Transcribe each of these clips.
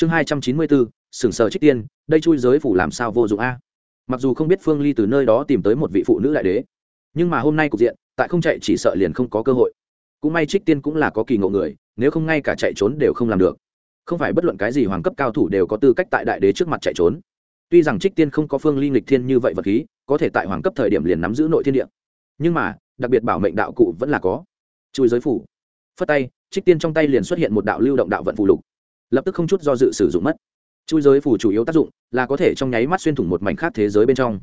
chương hai trăm chín mươi bốn, sừng sờ trích tiên, đây chui giới phủ làm sao vô dụng a? Mặc dù không biết phương ly từ nơi đó tìm tới một vị phụ nữ đại đế, nhưng mà hôm nay cục diện, tại không chạy chỉ sợ liền không có cơ hội. Cũng may trích tiên cũng là có kỳ ngộ người, nếu không ngay cả chạy trốn đều không làm được. Không phải bất luận cái gì hoàng cấp cao thủ đều có tư cách tại đại đế trước mặt chạy trốn. Tuy rằng trích tiên không có phương ly nghịch thiên như vậy vật khí, có thể tại hoàng cấp thời điểm liền nắm giữ nội thiên địa. Nhưng mà, đặc biệt bảo mệnh đạo cụ vẫn là có. Chui giới phủ. Phất tay, trích tiên trong tay liền xuất hiện một đạo lưu động đạo vận phù lục lập tức không chút do dự sử dụng mất. Chui giới phủ chủ yếu tác dụng là có thể trong nháy mắt xuyên thủng một mảnh khác thế giới bên trong.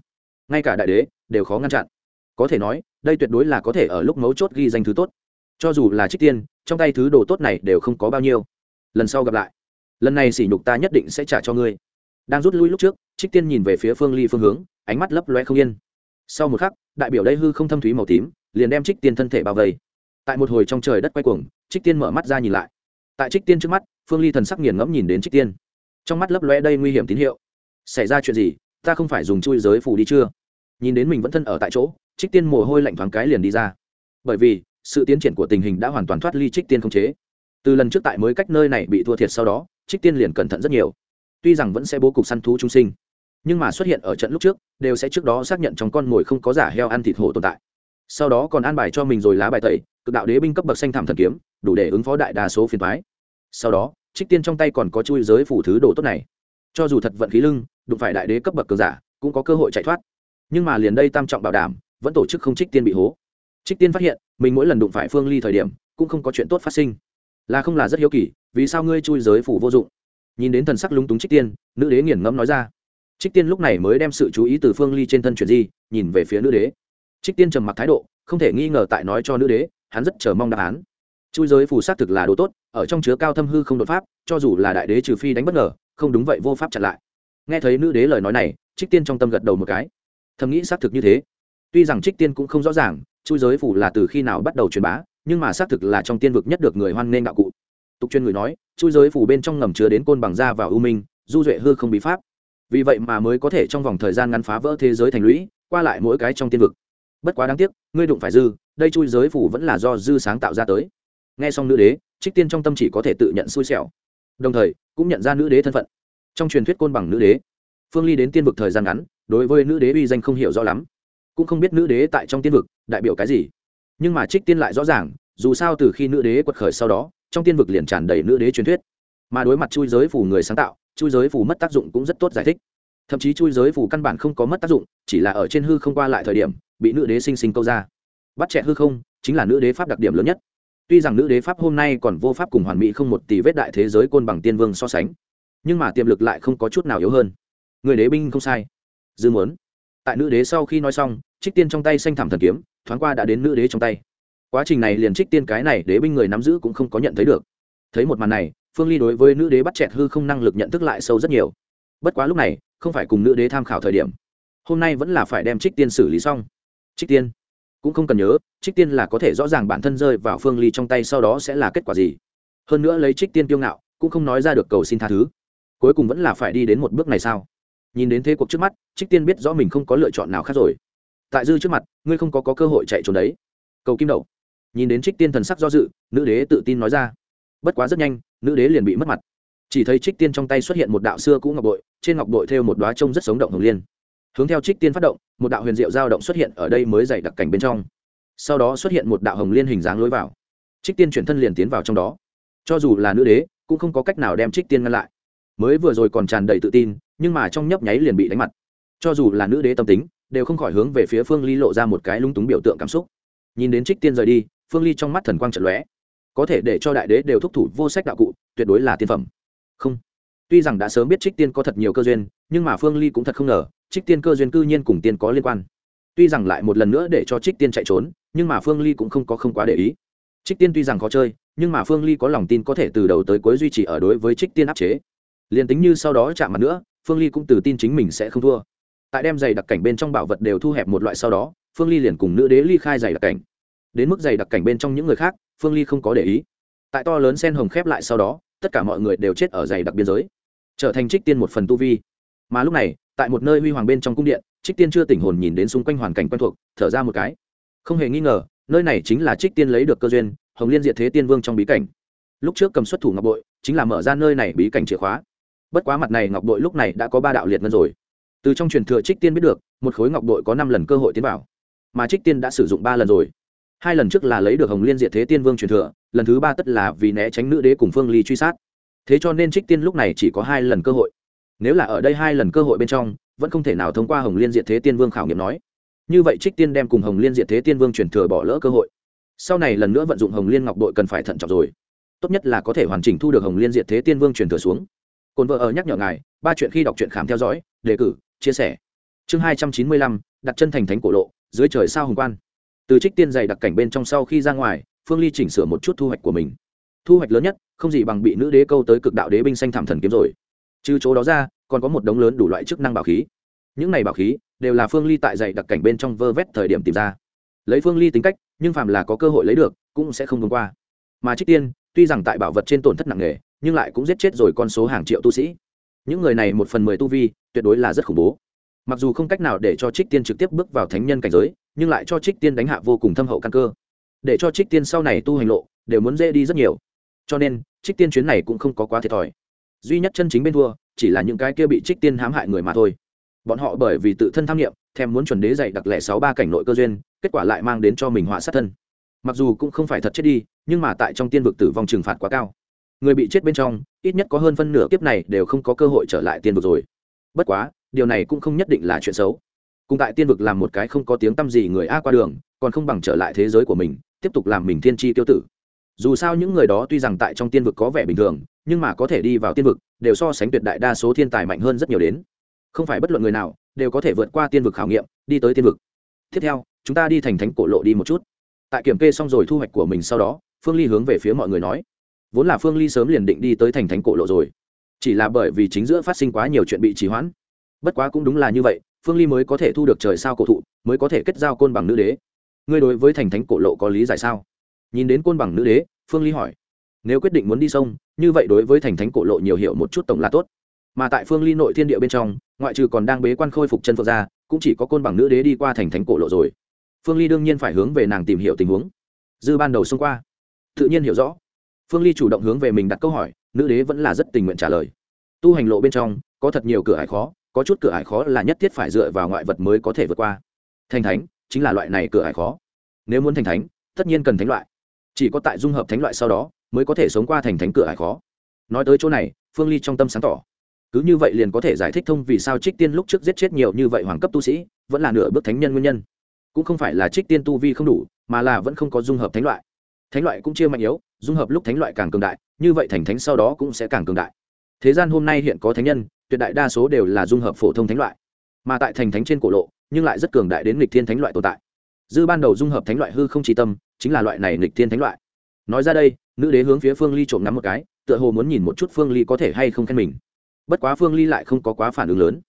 Ngay cả đại đế đều khó ngăn chặn. Có thể nói, đây tuyệt đối là có thể ở lúc mấu chốt ghi danh thứ tốt. Cho dù là trích tiên, trong tay thứ đồ tốt này đều không có bao nhiêu. Lần sau gặp lại, lần này sỉ nhục ta nhất định sẽ trả cho ngươi. Đang rút lui lúc trước, trích tiên nhìn về phía phương ly phương hướng, ánh mắt lấp loe không yên. Sau một khắc, đại biểu đây hư không thâm thúy màu tím, liền đem trích tiên thân thể bao vây. Tại một hồi trong trời đất quay cuồng, trích tiên mở mắt ra nhìn lại. Tại trích tiên trước mắt phương ly thần sắc nghiền ngẫm nhìn đến trích tiên. Trong mắt lấp loe đây nguy hiểm tín hiệu. Xảy ra chuyện gì? Ta không phải dùng chui giới phủ đi chưa? Nhìn đến mình vẫn thân ở tại chỗ, trích tiên mồ hôi lạnh thoáng cái liền đi ra. Bởi vì, sự tiến triển của tình hình đã hoàn toàn thoát ly trích tiên không chế. Từ lần trước tại mới cách nơi này bị thua thiệt sau đó, trích tiên liền cẩn thận rất nhiều. Tuy rằng vẫn sẽ bố cục săn thú trung sinh, nhưng mà xuất hiện ở trận lúc trước, đều sẽ trước đó xác nhận trong con mồi không có giả heo ăn thịt hổ tồn tại. Sau đó còn an bài cho mình rồi lá bài tẩy, cực đạo đế binh cấp bậc xanh thảm thần kiếm, đủ để ứng phó đại đa số phiền thoái sau đó trích tiên trong tay còn có chui giới phủ thứ đồ tốt này. Cho dù thật vận khí lưng, đụng phải đại đế cấp bậc cường giả, cũng có cơ hội chạy thoát. Nhưng mà liền đây tam trọng bảo đảm, vẫn tổ chức không trích tiên bị hố. Trích tiên phát hiện, mình mỗi lần đụng phải phương ly thời điểm, cũng không có chuyện tốt phát sinh. Là không là rất hiếu kỳ, vì sao ngươi chui giới phủ vô dụng? Nhìn đến thần sắc lúng túng trích tiên, nữ đế nghiền ngẫm nói ra. Trích tiên lúc này mới đem sự chú ý từ phương ly trên thân chuyển di, nhìn về phía nữ đế. Trích tiên trầm mặc thái độ, không thể nghi ngờ tại nói cho nữ đế, hắn rất chờ mong đáp án. Chui giới phù s á c thực là đồ tốt ở trong chứa cao thâm hư không đột pháp, cho dù là đại đế trừ phi đánh bất ngờ, không đúng vậy vô pháp chặn lại. Nghe thấy nữ đế lời nói này, trích tiên trong tâm gật đầu một cái. Thầm nghĩ xác thực như thế. Tuy rằng trích tiên cũng không rõ ràng, chui giới phủ là từ khi nào bắt đầu truyền bá, nhưng mà xác thực là trong tiên vực nhất được người hoan nghênh đạo cụ. Tục chuyên người nói, chui giới phủ bên trong ngầm chứa đến côn bằng da và ưu minh, du duệ hư không bí pháp. Vì vậy mà mới có thể trong vòng thời gian ngắn phá vỡ thế giới thành lũy, qua lại mỗi cái trong tiên vực. Bất quá đáng tiếc, ngươi đụng phải dư, đây chui giới phủ vẫn là do dư sáng tạo ra tới. Nghe xong nữ đế trích tiên trong tâm chỉ có thể tự nhận xui xẻo. Đồng thời, cũng nhận ra nữ đế thân phận. Trong truyền thuyết côn bằng nữ đế, phương ly đến tiên vực thời gian ngắn, đối với nữ đế uy danh không hiểu rõ lắm. Cũng không biết nữ đế tại trong tiên vực đại biểu cái gì. Nhưng mà trích tiên lại rõ ràng, dù sao từ khi nữ đế quật khởi sau đó, trong tiên vực liền tràn đầy nữ đế truyền thuyết. Mà đối mặt chui giới phủ người sáng tạo, chui giới phủ mất tác dụng cũng rất tốt giải thích. Thậm chí chui giới phủ căn bản không có mất tác dụng, chỉ là ở trên hư không qua lại thời điểm, bị nữ đế sinh sinh câu ra. Bắt trẻ hư không, chính là nữ đế pháp đặc điểm lớn nhất tuy rằng nữ đế pháp hôm nay còn vô pháp cùng hoàn mỹ không một tỷ vết đại thế giới côn bằng tiên vương so sánh, nhưng mà tiềm lực lại không có chút nào yếu hơn. Người đế binh không sai. Dư muốn. Tại nữ đế sau khi nói xong, trích tiên trong tay xanh thảm thần kiếm, thoáng qua đã đến nữ đế trong tay. Quá trình này liền trích tiên cái này đế binh người nắm giữ cũng không có nhận thấy được. Thấy một màn này, phương ly đối với nữ đế bắt chẹt hư không năng lực nhận thức lại sâu rất nhiều. Bất quá lúc này, không phải cùng nữ đế tham khảo thời điểm. Hôm nay vẫn là phải đem trích tiên xử lý xong. Trích tiên cũng không cần nhớ trích tiên là có thể rõ ràng bản thân rơi vào phương ly trong tay sau đó sẽ là kết quả gì. Hơn nữa lấy trích tiên kiêu ngạo cũng không nói ra được cầu xin tha thứ. Cuối cùng vẫn là phải đi đến một bước này sao? Nhìn đến thế cuộc trước mắt trích tiên biết rõ mình không có lựa chọn nào khác rồi. Tại dư trước mặt ngươi không có, có cơ hội chạy trốn đấy. Cầu kim đậu nhìn đến trích tiên thần sắc do dự nữ đế tự tin nói ra. Bất quá rất nhanh nữ đế liền bị mất mặt. Chỉ thấy trích tiên trong tay xuất hiện một đạo xưa cũ ngọc bội trên ngọc bội thêu một đoá trông rất sống động hồng liên. Hướng theo trích tiên phát động một đạo huyền diệu dao động xuất hiện ở đây mới dày đặc cảnh bên trong. Sau đó xuất hiện một đạo hồng liên hình dáng lối vào. Trích tiên chuyển thân liền tiến vào trong đó. Cho dù là nữ đế, cũng không có cách nào đem trích tiên ngăn lại. Mới vừa rồi còn tràn đầy tự tin, nhưng mà trong nhấp nháy liền bị đánh mặt. Cho dù là nữ đế tâm tính, đều không khỏi hướng về phía phương ly lộ ra một cái lung túng biểu tượng cảm xúc. Nhìn đến trích tiên rời đi, phương ly trong mắt thần quang trận lóe. Có thể để cho đại đế đều thúc thủ vô sách đạo cụ, tuyệt đối là tiên phẩm. Không. Tuy rằng đã sớm biết trích tiên có thật nhiều cơ duyên, nhưng mà phương ly cũng thật không ngờ trích tiên cơ duyên cư nhiên cùng tiên có liên quan. Tuy rằng lại một lần nữa để cho trích tiên chạy trốn, nhưng mà phương ly cũng không có không quá để ý. Trích tiên tuy rằng khó chơi, nhưng mà phương ly có lòng tin có thể từ đầu tới cuối duy trì ở đối với trích tiên áp chế. Liền tính như sau đó chạm mặt nữa, phương ly cũng tự tin chính mình sẽ không thua. Tại đem giày đặc cảnh bên trong bảo vật đều thu hẹp một loại sau đó, phương ly liền cùng nữ đế ly khai giày đặc cảnh. Đến mức giày đặc cảnh bên trong những người khác, phương ly không có để ý. Tại to lớn sen hồng khép lại sau đó, tất cả mọi người đều chết ở giày đặc biên giới. Trở thành trích tiên một phần tu vi mà lúc này, tại một nơi huy hoàng bên trong cung điện, trích tiên chưa tỉnh hồn nhìn đến xung quanh hoàn cảnh quen thuộc, thở ra một cái. Không hề nghi ngờ, nơi này chính là trích tiên lấy được cơ duyên, hồng liên diệt thế tiên vương trong bí cảnh. Lúc trước cầm xuất thủ ngọc bội, chính là mở ra nơi này bí cảnh chìa khóa. Bất quá mặt này ngọc bội lúc này đã có ba đạo liệt ngân rồi. Từ trong truyền thừa trích tiên biết được, một khối ngọc bội có năm lần cơ hội tiến vào, mà trích tiên đã sử dụng ba lần rồi. Hai lần trước là lấy được hồng liên diệt thế tiên vương truyền thừa, lần thứ ba tất là vì né tránh nữ đế cùng phương ly truy sát. Thế cho nên trích tiên lúc này chỉ có hai lần cơ hội nếu là ở đây hai lần cơ hội bên trong, vẫn không thể nào thông qua hồng liên diệt thế tiên vương khảo nghiệm nói. Như vậy trích tiên đem cùng hồng liên diệt thế tiên vương truyền thừa bỏ lỡ cơ hội. Sau này lần nữa vận dụng hồng liên ngọc đội cần phải thận trọng rồi. Tốt nhất là có thể hoàn chỉnh thu được hồng liên diệt thế tiên vương truyền thừa xuống. Cồn vợ ở nhắc nhở ngài, ba chuyện khi đọc truyện khám theo dõi, đề cử, chia sẻ. Chương hai trăm chín mươi lăm, đặt chân thành thánh cổ lộ, dưới trời sao hồng quan. Từ trích tiên dày đặc cảnh bên trong sau khi ra ngoài, phương ly chỉnh sửa một chút thu hoạch của mình. Thu hoạch lớn nhất, không gì bằng bị nữ đế câu tới cực đạo đế binh xanh thảm thần kiếm rồi. Trừ chỗ đó ra còn có một đống lớn đủ loại chức năng bảo khí. Những này bảo khí đều là phương ly tại dạy đặc cảnh bên trong vơ vét thời điểm tìm ra. Lấy phương ly tính cách, nhưng phàm là có cơ hội lấy được, cũng sẽ không buông qua. Mà trích tiên, tuy rằng tại bảo vật trên tổn thất nặng nề, nhưng lại cũng giết chết rồi con số hàng triệu tu sĩ. Những người này một phần mười tu vi, tuyệt đối là rất khủng bố. Mặc dù không cách nào để cho trích tiên trực tiếp bước vào thánh nhân cảnh giới, nhưng lại cho trích tiên đánh hạ vô cùng thâm hậu căn cơ. Để cho trích tiên sau này tu hành lộ, đều muốn dễ đi rất nhiều. Cho nên, trích tiên chuyến này cũng không có quá thiệt thòi. Duy nhất chân chính bên thua chỉ là những cái kia bị trích tiên hãm hại người mà thôi. Bọn họ bởi vì tự thân tham nghiệm, thèm muốn chuẩn đế dạy đặc lẻ sáu ba cảnh nội cơ duyên, kết quả lại mang đến cho mình họa sát thân. Mặc dù cũng không phải thật chết đi, nhưng mà tại trong tiên vực tử vong trừng phạt quá cao. Người bị chết bên trong, ít nhất có hơn phân nửa kiếp này đều không có cơ hội trở lại tiên vực rồi. Bất quá, điều này cũng không nhất định là chuyện xấu. Cùng tại tiên vực làm một cái không có tiếng tăm gì người a qua đường, còn không bằng trở lại thế giới của mình, tiếp tục làm mình thiên tri tiêu tử dù sao những người đó tuy rằng tại trong tiên vực có vẻ bình thường, nhưng mà có thể đi vào tiên vực, đều so sánh tuyệt đại đa số thiên tài mạnh hơn rất nhiều đến. Không phải bất luận người nào đều có thể vượt qua tiên vực khảo nghiệm, đi tới tiên vực. Tiếp theo, chúng ta đi thành thánh cổ lộ đi một chút. Tại kiểm kê xong rồi thu hoạch của mình sau đó, phương ly hướng về phía mọi người nói. Vốn là phương ly sớm liền định đi tới thành thánh cổ lộ rồi. Chỉ là bởi vì chính giữa phát sinh quá nhiều chuyện bị trì hoãn. Bất quá cũng đúng là như vậy, phương ly mới có thể thu được trời sao cổ thụ, mới có thể kết giao côn bằng nữ đế. Ngươi đối với thành thánh cổ lộ có lý giải sao? Nhìn đến côn bằng nữ đế, phương ly hỏi, nếu quyết định muốn đi sông, như vậy đối với thành thánh cổ lộ nhiều hiệu một chút tổng là tốt. Mà tại phương ly nội thiên địa bên trong, ngoại trừ còn đang bế quan khôi phục chân phượng ra, cũng chỉ có côn bằng nữ đế đi qua thành thánh cổ lộ rồi. Phương ly đương nhiên phải hướng về nàng tìm hiểu tình huống. Dư ban đầu xông qua. Tự nhiên hiểu rõ. Phương ly chủ động hướng về mình đặt câu hỏi, nữ đế vẫn là rất tình nguyện trả lời. Tu hành lộ bên trong, có thật nhiều cửa ải khó, có chút cửa ải khó là nhất thiết phải dựa vào ngoại vật mới có thể vượt qua. Thành thánh, chính là loại này cửa ải khó. Nếu muốn thành thánh, tất nhiên cần thánh loại chỉ có tại dung hợp thánh loại sau đó, mới có thể sống qua thành thánh cửa hải khó. Nói tới chỗ này, phương ly trong tâm sáng tỏ. Cứ như vậy liền có thể giải thích thông vì sao trích tiên lúc trước giết chết nhiều như vậy hoàng cấp tu sĩ, vẫn là nửa bước thánh nhân nguyên nhân. Cũng không phải là trích tiên tu vi không đủ, mà là vẫn không có dung hợp thánh loại. Thánh loại cũng chia mạnh yếu, dung hợp lúc thánh loại càng cường đại, như vậy thành thánh sau đó cũng sẽ càng cường đại. Thế gian hôm nay hiện có thánh nhân, tuyệt đại đa số đều là dung hợp phổ thông thánh loại. Mà tại thành thánh trên cổ lộ, nhưng lại rất cường đại đến nghịch thiên thánh loại tồn tại. Dư ban đầu dung hợp thánh loại hư không chỉ tâm chính là loại này nghịch thiên thánh loại. Nói ra đây, nữ đế hướng phía phương ly trộm ngắm một cái, tựa hồ muốn nhìn một chút phương ly có thể hay không khen mình. Bất quá phương ly lại không có quá phản ứng lớn.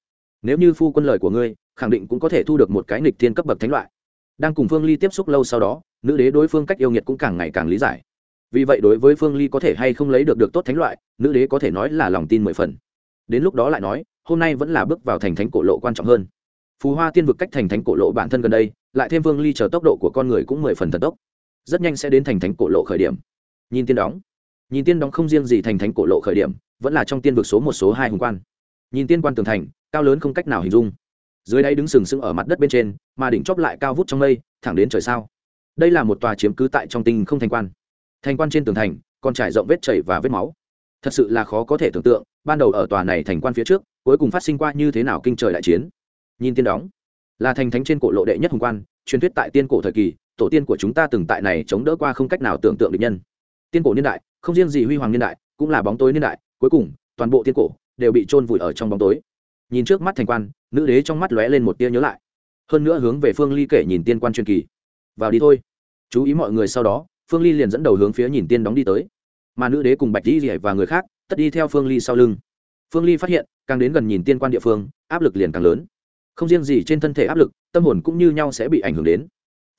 Nếu như phu quân lời của ngươi, khẳng định cũng có thể thu được một cái nghịch thiên cấp bậc thánh loại. Đang cùng phương ly tiếp xúc lâu sau đó, nữ đế đối phương cách yêu nghiệt cũng càng ngày càng lý giải. Vì vậy đối với phương ly có thể hay không lấy được được tốt thánh loại, nữ đế có thể nói là lòng tin mười phần. Đến lúc đó lại nói, hôm nay vẫn là bước vào thành thánh cổ lộ quan trọng hơn. Phù hoa tiên vực cách thành thánh cổ lộ bản thân gần đây, lại thêm phương ly chờ tốc độ của con người cũng mười phần thần tốc rất nhanh sẽ đến thành thánh cổ lộ khởi điểm. Nhìn tiên đóng. Nhìn tiên đóng không riêng gì thành thánh cổ lộ khởi điểm, vẫn là trong tiên vực số một số hai hùng quan. Nhìn tiên quan tường thành, cao lớn không cách nào hình dung. Dưới đây đứng sừng sững ở mặt đất bên trên, mà đỉnh chóp lại cao vút trong mây, thẳng đến trời sao. Đây là một tòa chiếm cứ tại trong tinh không thành quan. Thành quan trên tường thành, còn trải rộng vết chảy và vết máu. Thật sự là khó có thể tưởng tượng, ban đầu ở tòa này thành quan phía trước, cuối cùng phát sinh qua như thế nào kinh trời đại chiến. Nhìn tiên đóng, là thành thánh trên cổ lộ đệ nhất hùng quan, truyền thuyết tại tiên cổ thời kỳ tổ tiên của chúng ta từng tại này chống đỡ qua không cách nào tưởng tượng được nhân. Tiên cổ niên đại, không riêng gì huy hoàng niên đại, cũng là bóng tối niên đại, cuối cùng, toàn bộ tiên cổ đều bị chôn vùi ở trong bóng tối. Nhìn trước mắt thành quan, nữ đế trong mắt lóe lên một tia nhớ lại. Hơn nữa hướng về phương ly kể nhìn tiên quan truyền kỳ. Vào đi thôi. Chú ý mọi người sau đó, phương ly liền dẫn đầu hướng phía nhìn tiên đóng đi tới. Mà nữ đế cùng bạch di và người khác, tất đi theo phương ly sau lưng. Phương ly phát hiện, càng đến gần nhìn tiên quan địa phương, áp lực liền càng lớn. Không riêng gì trên thân thể áp lực, tâm hồn cũng như nhau sẽ bị ảnh hưởng đến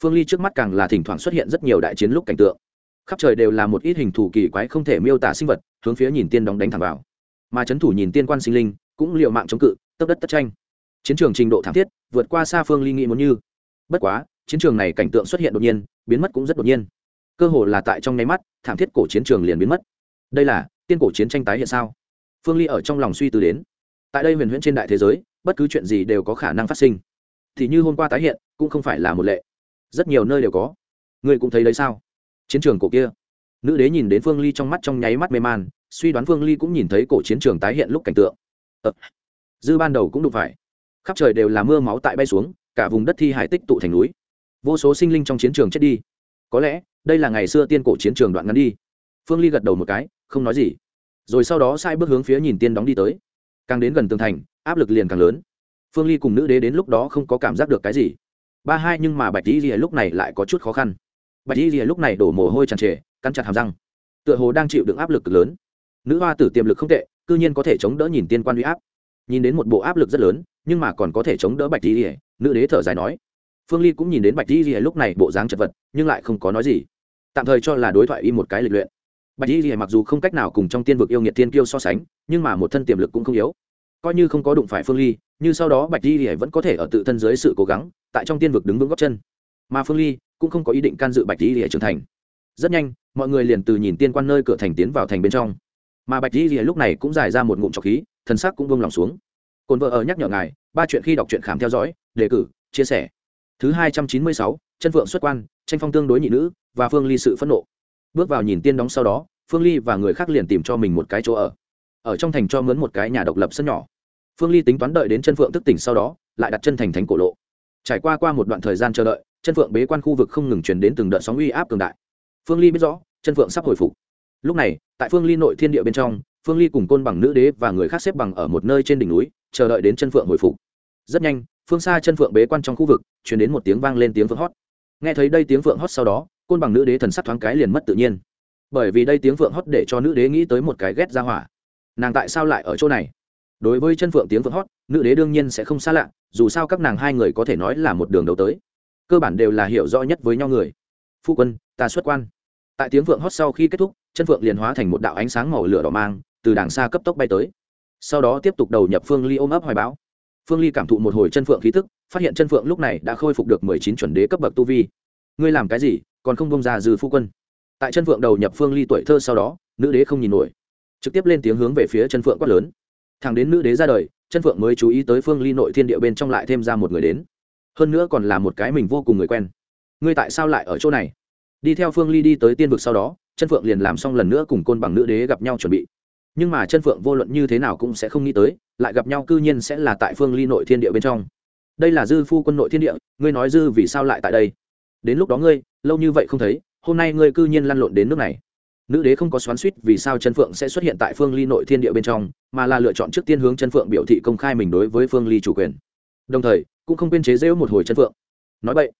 phương ly trước mắt càng là thỉnh thoảng xuất hiện rất nhiều đại chiến lúc cảnh tượng. Khắp trời đều là một ít hình thù kỳ quái không thể miêu tả sinh vật, hướng phía nhìn tiên đóng đánh thẳng vào. Mà c h ấ n thủ nhìn tiên quan sinh linh, cũng l i ề u mạng chống cự, tấp đất tất tranh. Chiến trường trình độ thảm thiết, vượt qua xa phương ly nghĩ muốn như. Bất quá, chiến trường này cảnh tượng xuất hiện đột nhiên, biến mất cũng rất đột nhiên. Cơ hồ là tại trong nháy mắt, thảm thiết cổ chiến trường liền biến mất. Đây là, tiên cổ chiến tranh tái hiện sao? Phương ly ở trong lòng suy tư đến. Tại đây huyền huyễn trên đại thế giới, bất cứ chuyện gì đều có khả năng phát sinh. Thì như hôm qua tái hiện, cũng không phải là một lệ rất nhiều nơi đều có. Ngươi cũng thấy đấy sao? Chiến trường cổ kia. Nữ đế nhìn đến phương ly trong mắt trong nháy mắt mê man suy đoán phương ly cũng nhìn thấy cổ chiến trường tái hiện lúc cảnh tượng. Ờ, dư ban đầu cũng đụng phải. Khắp trời đều là mưa máu tại bay xuống cả vùng đất thi hải tích tụ thành núi. Vô số sinh linh trong chiến trường chết đi. Có lẽ đây là ngày xưa tiên cổ chiến trường đoạn ngắn đi. Phương ly gật đầu một cái không nói gì. Rồi sau đó sai bước hướng phía nhìn tiên đóng đi tới. Càng đến gần tường thành áp lực liền càng lớn. Phương ly cùng nữ đế đến lúc đó không có cảm giác được cái gì ba hai nhưng mà bạch dĩ rìa lúc này lại có chút khó khăn. Bạch dĩ rìa lúc này đổ mồ hôi tràn trề, cắn chặt hàm răng. Tựa hồ đang chịu đựng áp lực cực lớn. Nữ hoa tử tiềm lực không tệ, cư nhiên có thể chống đỡ nhìn tiên quan huy áp. Nhìn đến một bộ áp lực rất lớn, nhưng mà còn có thể chống đỡ bạch dĩ rìa nữ đế thở dài nói. Phương ly cũng nhìn đến bạch dĩ rìa lúc này bộ dáng chật vật, nhưng lại không có nói gì. Tạm thời cho là đối thoại y một cái lịch luyện. Bạch dĩ rìa mặc dù không cách nào cùng trong tiên vực yêu nghiệt tiên kiêu so sánh, nhưng mà một thân tiềm lực cũng không yếu coi như không có đụng phải phương ly, như sau đó bạch di thì vẫn có thể ở tự thân dưới sự cố gắng, tại trong tiên vực đứng vững góc chân. Mà phương ly cũng không có ý định can dự bạch di thì trưởng thành. Rất nhanh, mọi người liền từ nhìn tiên quan nơi cửa thành tiến vào thành bên trong. Mà bạch di thì lúc này cũng dài ra một ngụm trọc khí, thần sắc cũng vông lòng xuống. Cồn vợ ở nhắc nhở ngài, ba chuyện khi đọc truyện khám theo dõi, đề cử, chia sẻ. Thứ hai trăm chín mươi sáu, chân phượng xuất quan, tranh phong tương đối nhị nữ, và phương ly sự phẫn nộ. Bước vào nhìn tiên đóng sau đó, phương ly và người khác liền tìm cho mình một cái chỗ ở. Ở trong thành cho mướn một cái nhà độc lập sân nhỏ phương ly tính toán đợi đến chân phượng thức tỉnh sau đó, lại đặt chân thành thánh cổ lộ. Trải qua qua một đoạn thời gian chờ đợi, chân phượng bế quan khu vực không ngừng chuyển đến từng đợt sóng uy áp cường đại. Phương ly biết rõ, chân phượng sắp hồi phục. Lúc này, tại phương ly nội thiên địa bên trong, phương ly cùng côn bằng nữ đế và người khác xếp bằng ở một nơi trên đỉnh núi, chờ đợi đến chân phượng hồi phục. Rất nhanh, phương xa chân phượng bế quan trong khu vực chuyển đến một tiếng vang lên tiếng phượng hót. Nghe thấy đây tiếng phượng hót sau đó, côn bằng nữ đế thần sắc thoáng cái liền mất tự nhiên. Bởi vì đây tiếng phượng hót để cho nữ đế nghĩ tới một cái ghét ra hỏa. Nàng tại sao lại ở chỗ này? Đối với chân phượng tiếng phượng hót, nữ đế đương nhiên sẽ không xa lạ, dù sao các nàng hai người có thể nói là một đường đầu tới. Cơ bản đều là hiểu rõ nhất với nhau người. Phu quân, ta xuất quan. Tại tiếng phượng hót sau khi kết thúc, chân phượng liền hóa thành một đạo ánh sáng màu lửa đỏ mang, từ đàng xa cấp tốc bay tới. Sau đó tiếp tục đầu nhập phương ly ôm ấp hoài báo phương ly cảm thụ một hồi chân phượng khí tức, phát hiện chân phượng lúc này đã khôi phục được mười chín chuẩn đế cấp bậc tu vi. Ngươi làm cái gì, còn không bông ra dư phu quân. Tại chân phượng đầu nhập phương ly tuổi thơ sau đó, nữ đế không nhìn nổi. Trực tiếp lên tiếng hướng về phía chân phượng quát lớn thằng đến nữ đế ra đời, chân phượng mới chú ý tới phương ly nội thiên địa bên trong lại thêm ra một người đến. Hơn nữa còn là một cái mình vô cùng người quen. Ngươi tại sao lại ở chỗ này? Đi theo phương ly đi tới tiên vực sau đó, chân phượng liền làm xong lần nữa cùng côn bằng nữ đế gặp nhau chuẩn bị. Nhưng mà chân phượng vô luận như thế nào cũng sẽ không nghĩ tới, lại gặp nhau cư nhiên sẽ là tại phương ly nội thiên địa bên trong. Đây là dư phu quân nội thiên địa, ngươi nói dư vì sao lại tại đây? Đến lúc đó ngươi, lâu như vậy không thấy, hôm nay ngươi cư nhiên lăn lộn đến nước này nữ đế không có xoắn suýt vì sao chân phượng sẽ xuất hiện tại phương ly nội thiên địa bên trong, mà là lựa chọn trước tiên hướng chân phượng biểu thị công khai mình đối với phương ly chủ quyền. Đồng thời, cũng không quên chế rễu một hồi chân phượng. Nói vậy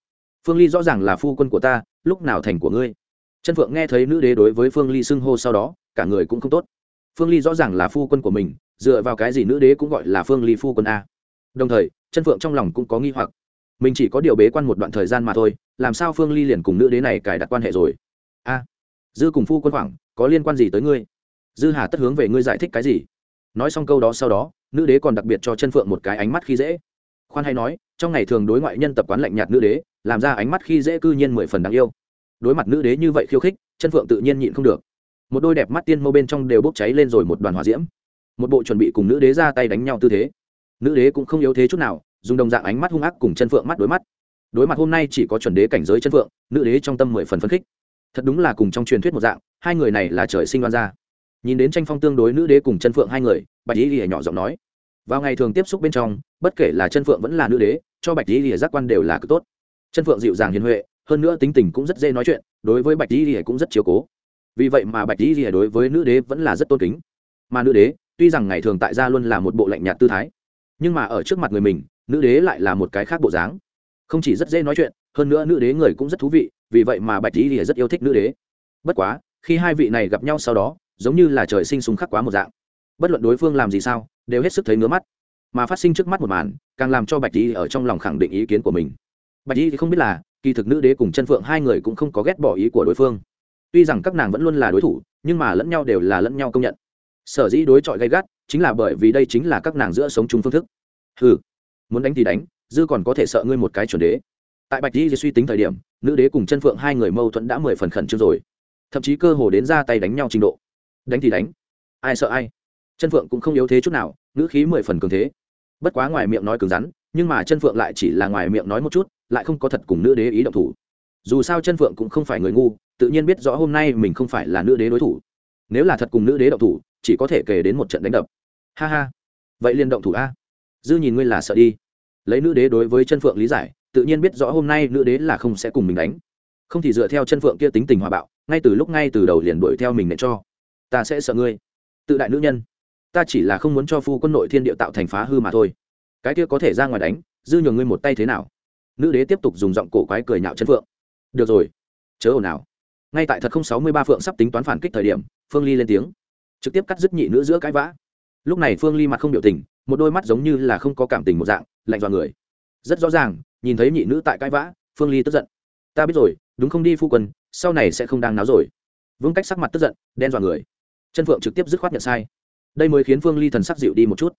phương ly rõ ràng là phu quân của ta, lúc nào thành của ngươi? Chân phượng nghe thấy nữ đế đối với phương ly xưng hô sau đó, cả người cũng không tốt. Phương ly rõ ràng là phu quân của mình, dựa vào cái gì nữ đế cũng gọi là phương ly phu quân a. Đồng thời, chân phượng trong lòng cũng có nghi hoặc. Mình chỉ có điều bế quan một đoạn thời gian mà thôi, làm sao phương ly liền cùng nữ đế này cài đặt quan hệ rồi? Dư cùng phu quân khoảng, có liên quan gì tới ngươi? Dư hà tất hướng về ngươi giải thích cái gì? Nói xong câu đó sau đó, nữ đế còn đặc biệt cho chân phượng một cái ánh mắt khi dễ. Khoan hay nói, trong ngày thường đối ngoại nhân tập quán lạnh nhạt nữ đế, làm ra ánh mắt khi dễ cư nhiên mười phần đáng yêu. Đối mặt nữ đế như vậy khiêu khích, chân phượng tự nhiên nhịn không được. Một đôi đẹp mắt tiên mâu bên trong đều bốc cháy lên rồi một đoàn hòa diễm. Một bộ chuẩn bị cùng nữ đế ra tay đánh nhau tư thế. Nữ đế cũng không yếu thế chút nào, dùng đồng dạng ánh mắt hung ác cùng chân phượng mắt đối mắt. Đối mặt hôm nay chỉ có chuẩn đế cảnh giới chân phượng, nữ đế trong tâm mười phần phấn khích thật đúng là cùng trong truyền thuyết một dạng, hai người này là trời sinh đoan ra nhìn đến tranh phong tương đối nữ đế cùng chân phượng hai người, bạch y lìa nhỏ giọng nói, vào ngày thường tiếp xúc bên trong, bất kể là chân phượng vẫn là nữ đế, cho bạch y lìa giác quan đều là cực tốt. Chân phượng dịu dàng hiền huệ, hơn nữa tính tình cũng rất dễ nói chuyện, đối với bạch y lìa cũng rất chiếu cố. Vì vậy mà bạch y lìa đối với nữ đế vẫn là rất tôn kính. Mà nữ đế, tuy rằng ngày thường tại gia luôn là một bộ lạnh nhạt tư thái, nhưng mà ở trước mặt người mình, nữ đế lại là một cái khác bộ dáng. Không chỉ rất dễ nói chuyện, hơn nữa nữ đế người cũng rất thú vị vì vậy mà bạch lý rất yêu thích nữ đế. Bất quá, khi hai vị này gặp nhau sau đó, giống như là trời sinh súng khắc quá một dạng. Bất luận đối phương làm gì sao, đều hết sức thấy ngứa mắt. Mà phát sinh trước mắt một màn, càng làm cho bạch lý ở trong lòng khẳng định ý kiến của mình. Bạch lý thì không biết là, kỳ thực nữ đế cùng chân phượng hai người cũng không có ghét bỏ ý của đối phương. Tuy rằng các nàng vẫn luôn là đối thủ, nhưng mà lẫn nhau đều là lẫn nhau công nhận. Sở dĩ đối chọi gay gắt, chính là bởi vì đây chính là các nàng giữa sống chung phương thức. Ừ muốn đánh thì đánh, dư còn có thể sợ ngươi một cái chuẩn đế. Tại bạch di suy tính thời điểm nữ đế cùng chân phượng hai người mâu thuẫn đã mười phần khẩn trương rồi. Thậm chí cơ hồ đến ra tay đánh nhau trình độ. Đánh thì đánh. Ai sợ ai? Chân phượng cũng không yếu thế chút nào nữ khí mười phần cường thế. Bất quá ngoài miệng nói cứng rắn, nhưng mà chân phượng lại chỉ là ngoài miệng nói một chút, lại không có thật cùng nữ đế ý động thủ. Dù sao chân phượng cũng không phải người ngu, tự nhiên biết rõ hôm nay mình không phải là nữ đế đối thủ. Nếu là thật cùng nữ đế động thủ, chỉ có thể kể đến một trận đánh đập. Ha ha. Vậy liền động thủ a. Dư nhìn ngươi là sợ đi. Lấy nữ đế đối với chân phượng lý giải tự nhiên biết rõ hôm nay nữ đế là không sẽ cùng mình đánh. Không thì dựa theo chân phượng kia tính tình hòa bạo, ngay từ lúc ngay từ đầu liền đuổi theo mình để cho. Ta sẽ sợ ngươi. Tự đại nữ nhân, ta chỉ là không muốn cho phu quân nội thiên địa tạo thành phá hư mà thôi. Cái kia có thể ra ngoài đánh, dư nhường ngươi một tay thế nào? Nữ đế tiếp tục dùng giọng cổ quái cười nhạo chân phượng. Được rồi. Chớ ồn ào. Ngay tại thật không sáu mươi ba phượng sắp tính toán phản kích thời điểm, phương ly lên tiếng. Trực tiếp cắt dứt nhị nữ giữa cãi vã. Lúc này phương ly mặt không biểu tình, một đôi mắt giống như là không có cảm tình một dạng, lạnh dọa người. Rất rõ ràng nhìn thấy nhị nữ tại cãi vã, phương ly tức giận. Ta biết rồi, đúng không đi phu quân, sau này sẽ không đang náo rồi. Vương cách sắc mặt tức giận, đen dọa người. Chân phượng trực tiếp dứt khoát nhận sai. Đây mới khiến phương ly thần sắc dịu đi một chút.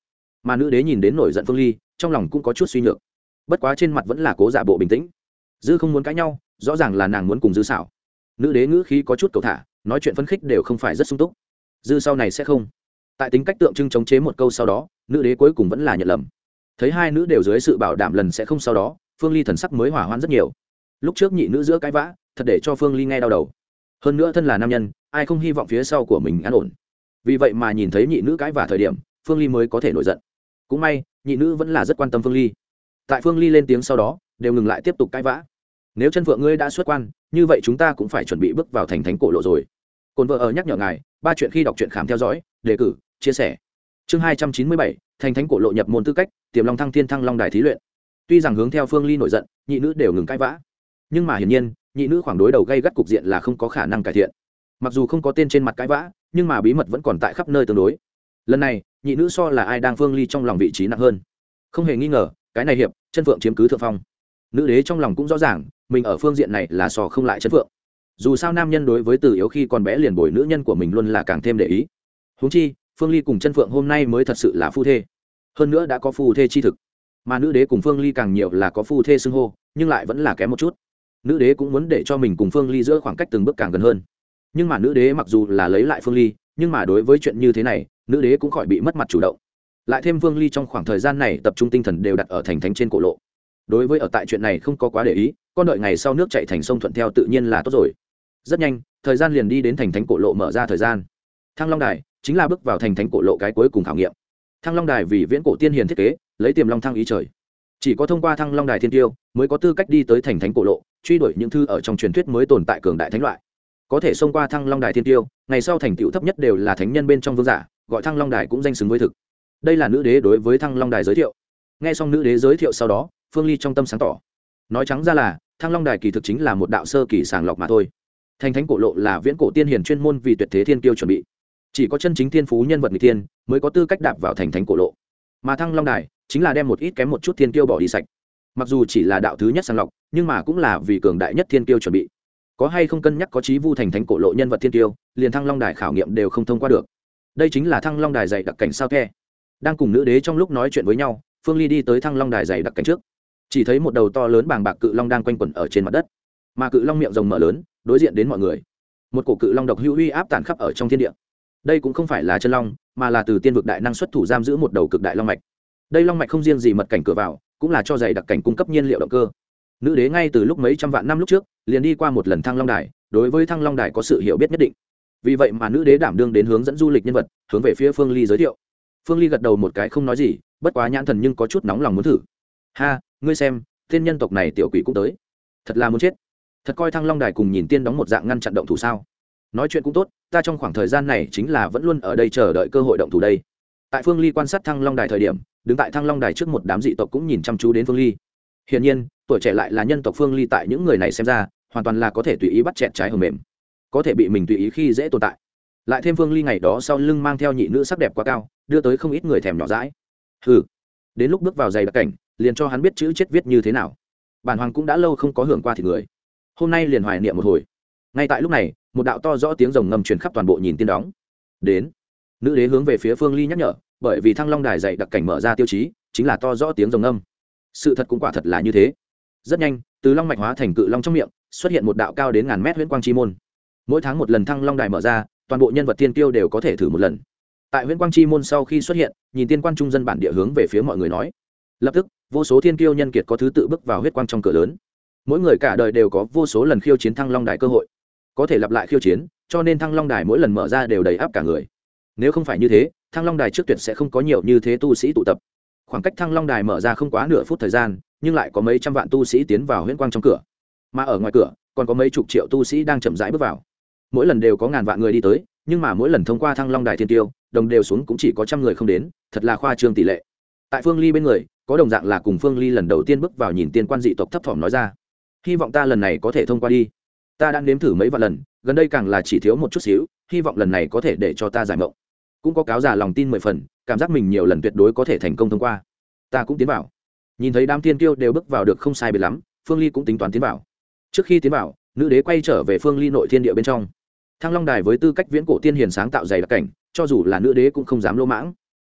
Mà nữ đế nhìn đến nổi giận phương ly, trong lòng cũng có chút suy nhược. Bất quá trên mặt vẫn là cố giả bộ bình tĩnh. Dư không muốn cãi nhau, rõ ràng là nàng muốn cùng dư xảo. Nữ đế ngữ khí có chút cầu thả, nói chuyện phấn khích đều không phải rất sung túc. Dư sau này sẽ không. Tại tính cách tượng trưng chống chế một câu sau đó, nữ đế cuối cùng vẫn là nhận lầm. Thấy hai nữ đều dưới sự bảo đảm lần sẽ không sau đó phương ly thần sắc mới hỏa hoạn rất nhiều. Lúc trước nhị nữ giữa cãi vã, thật để cho phương ly nghe đau đầu. Hơn nữa thân là nam nhân, ai không hy vọng phía sau của mình an ổn. Vì vậy mà nhìn thấy nhị nữ cãi vả thời điểm, phương ly mới có thể nổi giận. Cũng may, nhị nữ vẫn là rất quan tâm phương ly. Tại phương ly lên tiếng sau đó, đều ngừng lại tiếp tục cãi vã. Nếu chân phượng ngươi đã xuất quan, như vậy chúng ta cũng phải chuẩn bị bước vào thành thánh cổ lộ rồi. Cồn vợ ở nhắc nhở ngài, ba chuyện khi đọc truyện khám theo dõi, đề cử, chia sẻ. Chương hai trăm chín mươi bảy, thành thánh cổ lộ nhập môn tư cách, tiềm long thăng thiên thăng long đài thí luyện tuy rằng hướng theo phương ly nổi giận, nhị nữ đều ngừng cãi vã. Nhưng mà hiển nhiên, nhị nữ khoảng đối đầu gây gắt cục diện là không có khả năng cải thiện. Mặc dù không có tên trên mặt cãi vã, nhưng mà bí mật vẫn còn tại khắp nơi tương đối. Lần này, nhị nữ so là ai đang phương ly trong lòng vị trí nặng hơn? Không hề nghi ngờ, cái này hiệp, chân phượng chiếm cứ thượng phong. Nữ đế trong lòng cũng rõ ràng, mình ở phương diện này là sò không lại chân phượng. Dù sao nam nhân đối với từ yếu khi còn bé liền bồi nữ nhân của mình luôn là càng thêm để ý. Húng chi, phương ly cùng chân phượng hôm nay mới thật sự là phu thê. Hơn nữa đã có phu thê chi thực mà nữ đế cùng phương ly càng nhiều là có phu thê xưng hô, nhưng lại vẫn là kém một chút. Nữ đế cũng muốn để cho mình cùng phương ly giữa khoảng cách từng bước càng gần hơn. Nhưng mà nữ đế mặc dù là lấy lại phương ly, nhưng mà đối với chuyện như thế này, nữ đế cũng khỏi bị mất mặt chủ động. Lại thêm phương ly trong khoảng thời gian này tập trung tinh thần đều đặt ở thành thánh trên cổ lộ. Đối với ở tại chuyện này không có quá để ý, con đợi ngày sau nước chạy thành sông thuận theo tự nhiên là tốt rồi. Rất nhanh, thời gian liền đi đến thành thánh cổ lộ mở ra thời gian. Thăng long đài chính là bước vào thành thánh cổ lộ cái cuối cùng khảo nghiệm. Thăng long đài vì viễn cổ tiên hiền thiết kế lấy tiềm long thăng ý trời. Chỉ có thông qua thăng long đài thiên tiêu mới có tư cách đi tới thành thánh cổ lộ, truy đuổi những thư ở trong truyền thuyết mới tồn tại cường đại thánh loại. Có thể xông qua thăng long đài thiên tiêu, ngày sau thành tựu thấp nhất đều là thánh nhân bên trong vương giả, gọi thăng long đài cũng danh xứng với thực. Đây là nữ đế đối với thăng long đài giới thiệu. Nghe xong nữ đế giới thiệu sau đó, phương ly trong tâm sáng tỏ. Nói trắng ra là, thăng long đài kỳ thực chính là một đạo sơ kỳ sàng lọc mà thôi. Thành thánh cổ lộ là viễn cổ tiên hiền chuyên môn vì tuyệt thế thiên kiêu chuẩn bị. Chỉ có chân chính thiên phú nhân vật người tiên mới có tư cách đạp vào thành thánh cổ lộ. Mà thăng long đài chính là đem một ít kém một chút thiên kiêu bỏ đi sạch. Mặc dù chỉ là đạo thứ nhất sàng lọc, nhưng mà cũng là vì cường đại nhất thiên kiêu chuẩn bị. Có hay không cân nhắc có chí vu thành thánh cổ lộ nhân vật thiên kiêu, liền thăng long đài khảo nghiệm đều không thông qua được. Đây chính là thăng long đài dày đặc cảnh sao khe đang cùng nữ đế trong lúc nói chuyện với nhau, phương ly đi tới thăng long đài dày đặc cảnh trước. Chỉ thấy một đầu to lớn bàng bạc cự long đang quanh quẩn ở trên mặt đất. Mà cự long miệng rồng mở lớn, đối diện đến mọi người. Một cổ cự long độc hữu uy áp tàn khắp ở trong thiên địa. Đây cũng không phải là chân long, mà là từ tiên vực đại năng xuất thủ giam giữ một đầu cực đại long mạch đây long mạch không riêng gì mật cảnh cửa vào, cũng là cho dày đặc cảnh cung cấp nhiên liệu động cơ. Nữ đế ngay từ lúc mấy trăm vạn năm lúc trước, liền đi qua một lần thăng long đài, đối với thăng long đài có sự hiểu biết nhất định. Vì vậy mà nữ đế đảm đương đến hướng dẫn du lịch nhân vật, hướng về phía phương ly giới thiệu. Phương ly gật đầu một cái không nói gì, bất quá nhãn thần nhưng có chút nóng lòng muốn thử. Ha, ngươi xem tên nhân tộc này tiểu quỷ cũng tới. Thật là muốn chết. Thật coi thăng long đài cùng nhìn tiên đóng một dạng ngăn chặn động thủ sao? Nói chuyện cũng tốt, ta trong khoảng thời gian này chính là vẫn luôn ở đây chờ đợi cơ hội động thủ đây. Tại phương ly quan sát thăng long đài thời điểm đứng tại thăng long đài trước một đám dị tộc cũng nhìn chăm chú đến phương ly. Hiển nhiên, tuổi trẻ lại là nhân tộc phương ly tại những người này xem ra, hoàn toàn là có thể tùy ý bắt chẹt trái hầm mềm. Có thể bị mình tùy ý khi dễ tồn tại. Lại thêm phương ly ngày đó sau lưng mang theo nhị nữ sắc đẹp quá cao, đưa tới không ít người thèm nhỏ rãi ừ đến lúc bước vào giày đặc cảnh, liền cho hắn biết chữ chết viết như thế nào. Bản hoàng cũng đã lâu không có hưởng qua thì người. Hôm nay liền hoài niệm một hồi. Ngay tại lúc này, một đạo to rõ tiếng rồng ngầm truyền khắp toàn bộ nhìn tiên đóng. Đến. Nữ đế hướng về phía phương ly nhắc nhở bởi vì thăng long đài dạy đặc cảnh mở ra tiêu chí, chính là to rõ tiếng rồng ngâm sự thật cũng quả thật là như thế. Rất nhanh, từ long mạch hóa thành cự long trong miệng, xuất hiện một đạo cao đến ngàn mét huyễn quang chi môn. Mỗi tháng một lần thăng long đài mở ra, toàn bộ nhân vật tiên tiêu đều có thể thử một lần. Tại huyễn quang chi môn sau khi xuất hiện, nhìn tiên quan trung dân bản địa hướng về phía mọi người nói. Lập tức, vô số thiên kiêu nhân kiệt có thứ tự bước vào huyết quang trong cửa lớn. Mỗi người cả đời đều có vô số lần khiêu chiến thăng long đài cơ hội. Có thể lặp lại khiêu chiến, cho nên thăng long đài mỗi lần mở ra đều đầy áp cả người. Nếu không phải như thế thăng long đài trước tuyệt sẽ không có nhiều như thế tu sĩ tụ tập. Khoảng cách thăng long đài mở ra không quá nửa phút thời gian, nhưng lại có mấy trăm vạn tu sĩ tiến vào huyễn quang trong cửa. Mà ở ngoài cửa, còn có mấy chục triệu tu sĩ đang chậm rãi bước vào. Mỗi lần đều có ngàn vạn người đi tới, nhưng mà mỗi lần thông qua thăng long đài thiên tiêu, đồng đều xuống cũng chỉ có trăm người không đến, thật là khoa trương tỷ lệ. Tại phương ly bên người, có đồng dạng là cùng phương ly lần đầu tiên bước vào nhìn tiên quan dị tộc thấp thỏm nói ra. Hy vọng ta lần này có thể thông qua đi. Ta đã nếm thử mấy vạn lần, gần đây càng là chỉ thiếu một chút xíu, hy vọng lần này có thể để cho ta giải mộng cũng có cáo già lòng tin mười phần, cảm giác mình nhiều lần tuyệt đối có thể thành công thông qua. Ta cũng tiến vào. Nhìn thấy đám tiên kiêu đều bước vào được không sai biệt lắm, phương ly cũng tính toán tiến vào. Trước khi tiến vào, nữ đế quay trở về phương ly nội thiên địa bên trong. Thăng long đài với tư cách viễn cổ tiên hiền sáng tạo dày đặc cảnh, cho dù là nữ đế cũng không dám lỗ mãng.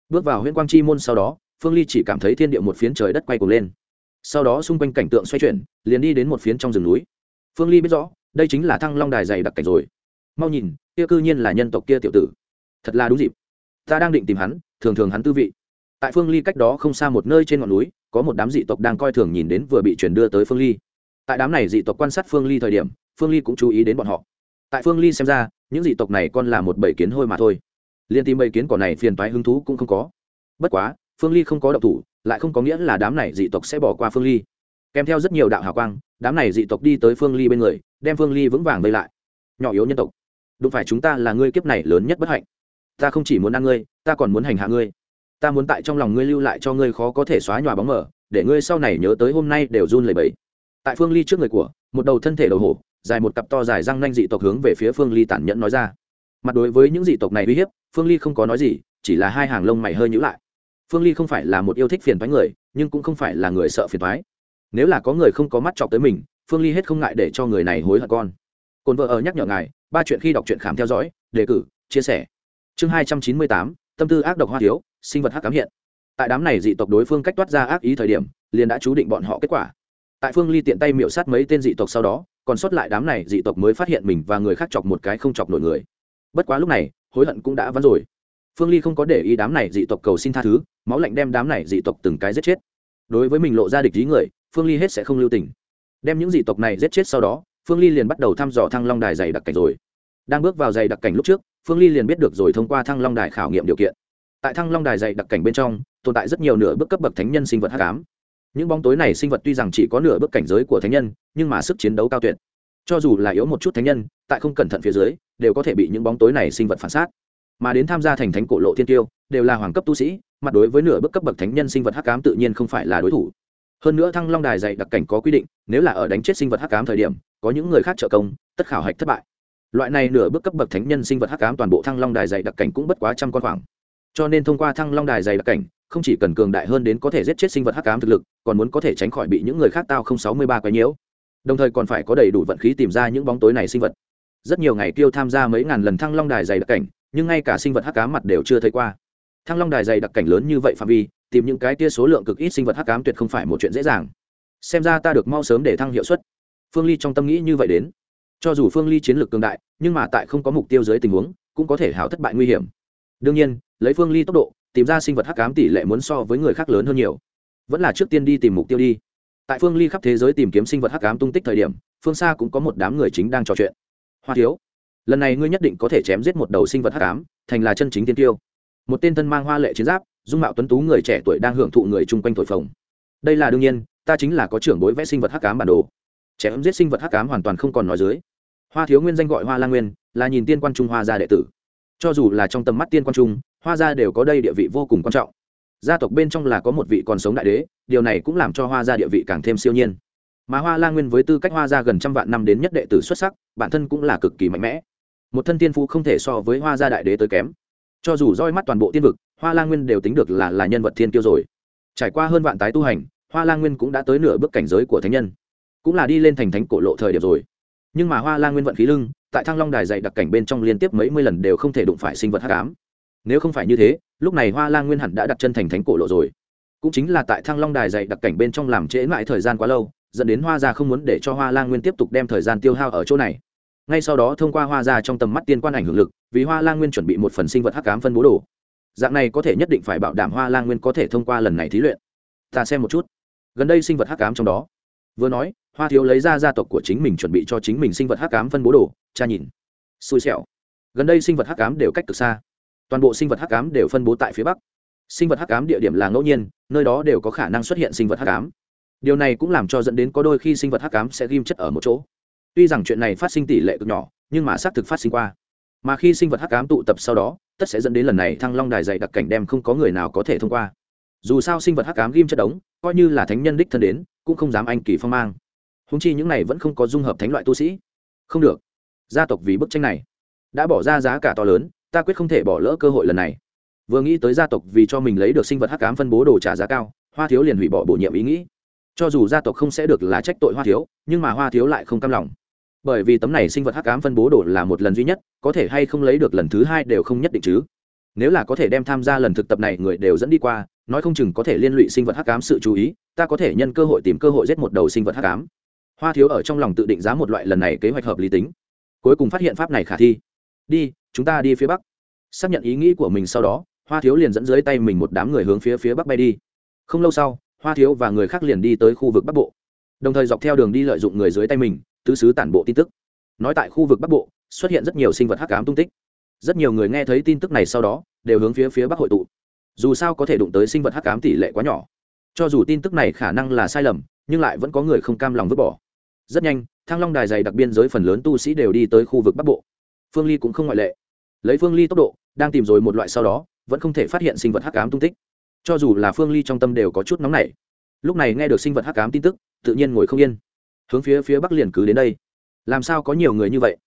Bước vào huyện quang chi môn sau đó, phương ly chỉ cảm thấy thiên địa một phiến trời đất quay cuồng lên. Sau đó xung quanh cảnh tượng xoay chuyển, liền đi đến một phiến trong rừng núi. Phương ly biết rõ, đây chính là thăng long đài dày đặc cảnh rồi. Mau nhìn, kia cư nhiên là nhân tộc kia tiểu tử. Thật là đúng dịp ta đang định tìm hắn, thường thường hắn tư vị. Tại phương ly cách đó không xa một nơi trên ngọn núi, có một đám dị tộc đang coi thường nhìn đến vừa bị chuyển đưa tới phương ly. Tại đám này dị tộc quan sát phương ly thời điểm, phương ly cũng chú ý đến bọn họ. Tại phương ly xem ra, những dị tộc này còn là một bầy kiến hôi mà thôi. Liên tìm bầy kiến cỏ này phiền toái hứng thú cũng không có. Bất quá, phương ly không có động thủ, lại không có nghĩa là đám này dị tộc sẽ bỏ qua phương ly. Kèm theo rất nhiều đạo hào quang, đám này dị tộc đi tới phương ly bên người, đem phương ly vững vàng vây lại. Nhỏ yếu nhân tộc, đụng phải chúng ta là ngươi kiếp này lớn nhất bất hạnh ta không chỉ muốn ăn ngươi, ta còn muốn hành hạ ngươi. Ta muốn tại trong lòng ngươi lưu lại cho ngươi khó có thể xóa nhòa bóng mở để ngươi sau này nhớ tới hôm nay đều run lẩy bẩy. Tại phương ly trước người của, một đầu thân thể đầu hổ, dài một cặp to dài răng nanh dị tộc hướng về phía phương ly tản nhẫn nói ra. Mặt đối với những dị tộc này uy hiếp, phương ly không có nói gì, chỉ là hai hàng lông mày hơi nhữ lại. Phương ly không phải là một yêu thích phiền thoái người, nhưng cũng không phải là người sợ phiền thoái nếu là có người không có mắt chọc tới mình, phương ly hết không ngại để cho người này hối hận con. Cồn vợ ở nhắc nhở ngài, ba chuyện khi đọc truyện khám theo dõi, đề cử, chia sẻ chương hai trăm chín mươi tám, tâm tư ác độc hoa thiếu, sinh vật hắc cám hiện. Tại đám này dị tộc đối phương cách toát ra ác ý thời điểm, liền đã chú định bọn họ kết quả. Tại phương ly tiện tay miệu sát mấy tên dị tộc sau đó, còn sót lại đám này dị tộc mới phát hiện mình và người khác chọc một cái không chọc nổi người. Bất quá lúc này, hối hận cũng đã vắn rồi. Phương ly không có để ý đám này dị tộc cầu xin tha thứ, máu lạnh đem đám này dị tộc từng cái giết chết. Đối với mình lộ ra địch ý người, phương ly hết sẽ không lưu tình. Đem những dị tộc này giết chết sau đó, phương ly liền bắt đầu thăm dò thăng long đài dày đặc cảnh rồi. Đang bước vào dày đặc cảnh lúc trước phương ly liền biết được rồi thông qua thăng long đài khảo nghiệm điều kiện. Tại thăng long đài dạy đặc cảnh bên trong, tồn tại rất nhiều nửa bước cấp bậc thánh nhân sinh vật h tám những bóng tối này sinh vật tuy rằng chỉ có nửa bước cảnh giới của thánh nhân, nhưng mà sức chiến đấu cao tuyệt. Cho dù là yếu một chút thánh nhân, tại không cẩn thận phía dưới, đều có thể bị những bóng tối này sinh vật phản xác. Mà đến tham gia thành thánh cổ lộ thiên tiêu, đều là hoàng cấp tu sĩ, mặt đối với nửa bước cấp bậc thánh nhân sinh vật hắc cám tự nhiên không phải là đối thủ. Hơn nữa thăng long đài dạy đặc cảnh có quy định, nếu là ở đánh chết sinh vật hắc cám thời điểm, có những người khác trợ công, tất khảo hạch thất bại loại này nửa bước cấp bậc thánh nhân sinh vật hắc ám toàn bộ thăng long đài dày đặc cảnh cũng bất quá trăm con khoảng. Cho nên thông qua thăng long đài dày đặc cảnh, không chỉ cần cường đại hơn đến có thể giết chết sinh vật hắc ám thực lực, còn muốn có thể tránh khỏi bị những người khác tao không sáu mươi ba quái nhiễu. Đồng thời còn phải có đầy đủ vận khí tìm ra những bóng tối này sinh vật. Rất nhiều ngày tiêu tham gia mấy ngàn lần thăng long đài dày đặc cảnh, nhưng ngay cả sinh vật hắc ám mặt đều chưa thấy qua. Thăng long đài dày đặc cảnh lớn như vậy phạm vi, tìm những cái tia số lượng cực ít sinh vật hắc ám tuyệt không phải một chuyện dễ dàng. Xem ra ta được mau sớm để thăng hiệu suất. Phương ly trong tâm nghĩ như vậy đến cho dù phương ly chiến lược cường đại, nhưng mà tại không có mục tiêu dưới tình huống, cũng có thể hào thất bại nguy hiểm. Đương nhiên, lấy phương ly tốc độ, tìm ra sinh vật hắc cám tỷ lệ muốn so với người khác lớn hơn nhiều. Vẫn là trước tiên đi tìm mục tiêu đi. Tại phương ly khắp thế giới tìm kiếm sinh vật hắc cám tung tích thời điểm, phương xa cũng có một đám người chính đang trò chuyện. Hoa thiếu, lần này ngươi nhất định có thể chém giết một đầu sinh vật hắc cám thành là chân chính tiên tiêu. Một tên thân mang hoa lệ chiến giáp, dung mạo tuấn tú người trẻ tuổi đang hưởng thụ người chung quanh thổi phồng. Đây là đương nhiên, ta chính là có trưởng bối vẽ sinh vật hắc cám bản đồ. Chém giết sinh vật hắc cám hoàn toàn không còn nói dưới hoa thiếu nguyên danh gọi hoa la nguyên, là nhìn tiên quan trung hoa gia đệ tử. Cho dù là trong tầm mắt tiên quan trung, hoa gia đều có đây địa vị vô cùng quan trọng. Gia tộc bên trong là có một vị còn sống đại đế, điều này cũng làm cho hoa gia địa vị càng thêm siêu nhiên. Mà hoa la nguyên với tư cách hoa gia gần trăm vạn năm đến nhất đệ tử xuất sắc, bản thân cũng là cực kỳ mạnh mẽ. Một thân tiên phú không thể so với hoa gia đại đế tới kém. Cho dù roi mắt toàn bộ tiên vực, hoa la nguyên đều tính được là là nhân vật thiên tiêu rồi. Trải qua hơn vạn tái tu hành, hoa la nguyên cũng đã tới nửa bước cảnh giới của thánh nhân. Cũng là đi lên thành thánh cổ lộ thời điểm rồi nhưng mà hoa la nguyên vận khí lưng, tại thăng long đài dạy đặc cảnh bên trong liên tiếp mấy mươi lần đều không thể đụng phải sinh vật hắc ám. Nếu không phải như thế, lúc này hoa la nguyên hẳn đã đặt chân thành thánh cổ lộ rồi. Cũng chính là tại thăng long đài dạy đặc cảnh bên trong làm trễ mãi thời gian quá lâu, dẫn đến hoa gia không muốn để cho hoa la nguyên tiếp tục đem thời gian tiêu hao ở chỗ này. Ngay sau đó thông qua hoa gia trong tầm mắt tiên quan ảnh hưởng lực, vì hoa la nguyên chuẩn bị một phần sinh vật hắc ám phân bố đồ. Dạng này có thể nhất định phải bảo đảm hoa lang nguyên có thể thông qua lần này thí luyện. Ta xem một chút. Gần đây sinh vật hắc ám trong đó vừa nói, hoa thiếu lấy ra gia tộc của chính mình chuẩn bị cho chính mình sinh vật hắc ám phân bố đồ, cha nhìn. Xui xẻo. Gần đây sinh vật hắc ám đều cách cực xa. Toàn bộ sinh vật hắc ám đều phân bố tại phía bắc. Sinh vật hắc ám địa điểm là ngẫu nhiên, nơi đó đều có khả năng xuất hiện sinh vật hắc ám. Điều này cũng làm cho dẫn đến có đôi khi sinh vật hắc ám sẽ ghim chất ở một chỗ. Tuy rằng chuyện này phát sinh tỷ lệ cực nhỏ, nhưng mà xác thực phát sinh qua. Mà khi sinh vật hắc ám tụ tập sau đó, tất sẽ dẫn đến lần này thăng long đài dày đặc cảnh đem không có người nào có thể thông qua. Dù sao sinh vật hắc ám ghim chất đống, coi như là thánh nhân đích thân đến cũng không dám anh kỳ phong mang. Húng chi những này vẫn không có dung hợp thánh loại tu sĩ. Không được. Gia tộc vì bức tranh này. Đã bỏ ra giá cả to lớn, ta quyết không thể bỏ lỡ cơ hội lần này. Vừa nghĩ tới gia tộc vì cho mình lấy được sinh vật hắc ám phân bố đồ trả giá cao, hoa thiếu liền hủy bỏ bổ nhiệm ý nghĩ. Cho dù gia tộc không sẽ được là trách tội hoa thiếu, nhưng mà hoa thiếu lại không cam lòng. Bởi vì tấm này sinh vật hắc ám phân bố đồ là một lần duy nhất, có thể hay không lấy được lần thứ hai đều không nhất định chứ. Nếu là có thể đem tham gia lần thực tập này người đều dẫn đi qua nói không chừng có thể liên lụy sinh vật hắc ám sự chú ý, ta có thể nhân cơ hội tìm cơ hội giết một đầu sinh vật hắc ám. Hoa thiếu ở trong lòng tự định giá một loại lần này kế hoạch hợp lý tính. Cuối cùng phát hiện pháp này khả thi. Đi, chúng ta đi phía bắc. Xác nhận ý nghĩ của mình sau đó, hoa thiếu liền dẫn dưới tay mình một đám người hướng phía phía bắc bay đi. Không lâu sau, hoa thiếu và người khác liền đi tới khu vực bắc bộ. Đồng thời dọc theo đường đi lợi dụng người dưới tay mình, tứ xứ tản bộ tin tức. Nói tại khu vực bắc bộ, xuất hiện rất nhiều sinh vật hắc ám tung tích. Rất nhiều người nghe thấy tin tức này sau đó, đều hướng phía phía bắc hội tụ dù sao có thể đụng tới sinh vật hắc cám tỷ lệ quá nhỏ. Cho dù tin tức này khả năng là sai lầm, nhưng lại vẫn có người không cam lòng vứt bỏ. Rất nhanh, thăng long đài dày đặc biên giới phần lớn tu sĩ đều đi tới khu vực bắc bộ. Phương ly cũng không ngoại lệ. Lấy phương ly tốc độ, đang tìm rồi một loại sau đó, vẫn không thể phát hiện sinh vật hắc ám tung tích. Cho dù là phương ly trong tâm đều có chút nóng nảy. Lúc này nghe được sinh vật hắc ám tin tức, tự nhiên ngồi không yên. Hướng phía phía bắc liền cứ đến đây. Làm sao có nhiều người như vậy?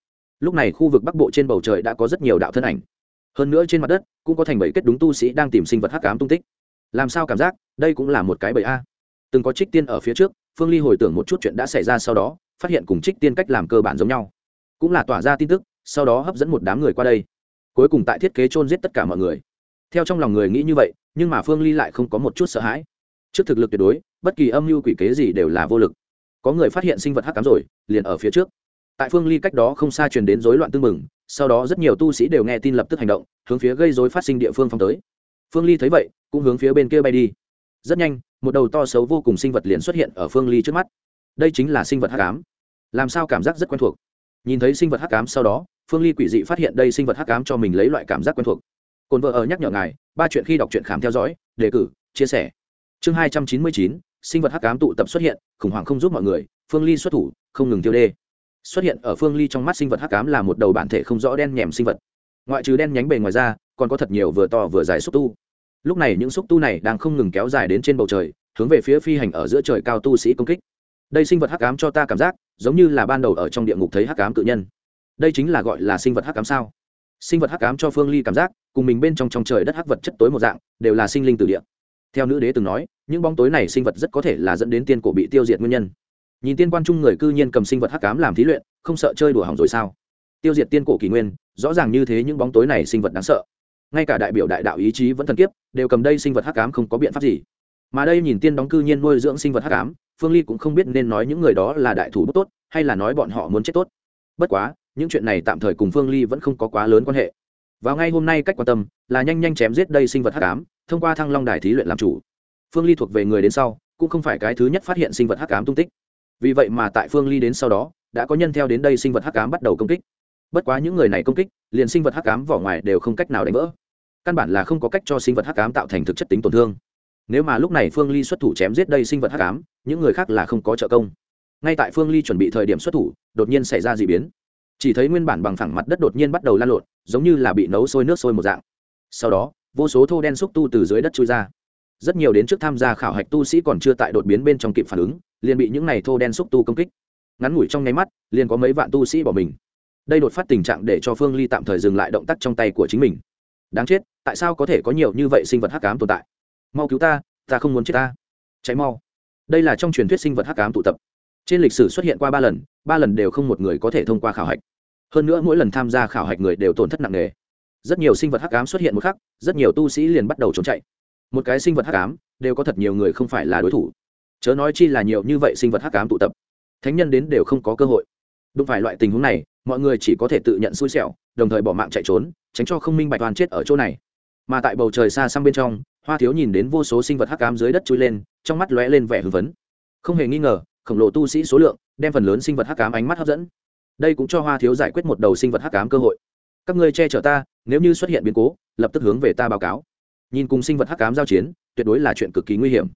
Lúc này khu vực bắc bộ trên bầu trời đã có rất nhiều đạo thân ảnh hơn nữa trên mặt đất cũng có thành bảy kết đúng tu sĩ đang tìm sinh vật hắc ám tung tích. Làm sao cảm giác đây cũng là một cái bẫy a? Từng có trích tiên ở phía trước, phương ly hồi tưởng một chút chuyện đã xảy ra sau đó, phát hiện cùng trích tiên cách làm cơ bản giống nhau. Cũng là tỏa ra tin tức, sau đó hấp dẫn một đám người qua đây. Cuối cùng tại thiết kế chôn giết tất cả mọi người. Theo trong lòng người nghĩ như vậy, nhưng mà phương ly lại không có một chút sợ hãi. Trước thực lực tuyệt đối, bất kỳ âm mưu quỷ kế gì đều là vô lực. Có người phát hiện sinh vật hắc cám rồi, liền ở phía trước. Tại phương ly cách đó không xa truyền đến rối loạn tương mừng sau đó rất nhiều tu sĩ đều nghe tin lập tức hành động, hướng phía gây dối phát sinh địa phương phong tới. Phương ly thấy vậy, cũng hướng phía bên kia bay đi. Rất nhanh, một đầu to xấu vô cùng sinh vật liền xuất hiện ở phương ly trước mắt. Đây chính là sinh vật hắc ám. Làm sao cảm giác rất quen thuộc? Nhìn thấy sinh vật hắc ám sau đó, phương ly quỷ dị phát hiện đây sinh vật hắc ám cho mình lấy loại cảm giác quen thuộc. Cồn vợ ở nhắc nhở ngài, ba chuyện khi đọc truyện khám theo dõi, đề cử, chia sẻ. Chương hai trăm chín mươi chín, sinh vật hắc ám tụ tập xuất hiện, khủng hoảng không giúp mọi người, phương ly xuất thủ, không ngừng tiêu đê xuất hiện ở phương ly trong mắt sinh vật hắc ám là một đầu bản thể không rõ đen nhèm sinh vật. Ngoại trừ đen nhánh bề ngoài ra, còn có thật nhiều vừa to vừa dài xúc tu. Lúc này những xúc tu này đang không ngừng kéo dài đến trên bầu trời, hướng về phía phi hành ở giữa trời cao tu sĩ công kích. Đây sinh vật hắc ám cho ta cảm giác, giống như là ban đầu ở trong địa ngục thấy hắc ám tự nhân. Đây chính là gọi là sinh vật hắc ám sao? Sinh vật hắc ám cho phương ly cảm giác, cùng mình bên trong trong trời đất hắc vật chất tối một dạng, đều là sinh linh từ địa. Theo nữ đế từng nói, những bóng tối này sinh vật rất có thể là dẫn đến tiên cổ bị tiêu diệt nguyên nhân nhìn tiên quan trung người cư nhiên cầm sinh vật hắc ám làm thí luyện, không sợ chơi đùa hỏng rồi sao? Tiêu diệt tiên cổ kỷ nguyên, rõ ràng như thế những bóng tối này sinh vật đáng sợ. Ngay cả đại biểu đại đạo ý chí vẫn thần kiếp, đều cầm đây sinh vật hắc ám không có biện pháp gì. Mà đây nhìn tiên đóng cư nhiên nuôi dưỡng sinh vật hắc ám, phương ly cũng không biết nên nói những người đó là đại thủ bút tốt, hay là nói bọn họ muốn chết tốt. Bất quá, những chuyện này tạm thời cùng phương ly vẫn không có quá lớn quan hệ. Vào ngay hôm nay cách quan tâm là nhanh nhanh chém giết đây sinh vật hắc ám, thông qua thăng long đài thí luyện làm chủ. Phương ly thuộc về người đến sau, cũng không phải cái thứ nhất phát hiện sinh vật hắc ám tung tích vì vậy mà tại phương ly đến sau đó, đã có nhân theo đến đây sinh vật hắc ám bắt đầu công kích. Bất quá những người này công kích, liền sinh vật hắc ám vỏ ngoài đều không cách nào đánh vỡ. Căn bản là không có cách cho sinh vật hắc ám tạo thành thực chất tính tổn thương. Nếu mà lúc này phương ly xuất thủ chém giết đây sinh vật hắc ám, những người khác là không có trợ công. Ngay tại phương ly chuẩn bị thời điểm xuất thủ, đột nhiên xảy ra d ị biến. Chỉ thấy nguyên bản bằng phẳng mặt đất đột nhiên bắt đầu lan lộn, giống như là bị nấu sôi nước sôi một dạng. Sau đó, vô số thô đen xúc tu từ dưới đất trôi ra. Rất nhiều đến trước tham gia khảo hạch tu sĩ còn chưa tại đột biến bên trong kịp phản ứng liền bị những này thô đen xúc tu công kích. Ngắn ngủi trong nháy mắt, liền có mấy vạn tu sĩ bỏ mình. Đây đột phát tình trạng để cho phương ly tạm thời dừng lại động tác trong tay của chính mình. Đáng chết, tại sao có thể có nhiều như vậy sinh vật hắc cám tồn tại? Mau cứu ta ta không muốn chết ta. Cháy mau. Đây là trong truyền thuyết sinh vật hắc cám tụ tập. Trên lịch sử xuất hiện qua ba lần ba lần đều không một người có thể thông qua khảo hạch. Hơn nữa mỗi lần tham gia khảo hạch người đều tổn thất nặng nề. Rất nhiều sinh vật hắc ám xuất hiện một khắc, rất nhiều tu sĩ liền bắt đầu trốn chạy. Một cái sinh vật hắc ám đều có thật nhiều người không phải là đối thủ chớ nói chi là nhiều như vậy sinh vật hắc ám tụ tập. Thánh nhân đến đều không có cơ hội. Đúng phải loại tình huống này, mọi người chỉ có thể tự nhận xui xẻo, đồng thời bỏ mạng chạy trốn, tránh cho không minh bạch toàn chết ở chỗ này. Mà tại bầu trời xa xăm bên trong, hoa thiếu nhìn đến vô số sinh vật hắc ám dưới đất chui lên, trong mắt lóe lên vẻ hưng phấn. Không hề nghi ngờ, khổng lồ tu sĩ số lượng, đem phần lớn sinh vật hắc ám ánh mắt hấp dẫn. Đây cũng cho hoa thiếu giải quyết một đầu sinh vật hắc ám cơ hội. Các ngươi che chở ta, nếu như xuất hiện biến cố, lập tức hướng về ta báo cáo. Nhìn cùng sinh vật hắc ám giao chiến, tuyệt đối là chuyện cực kỳ nguy hiểm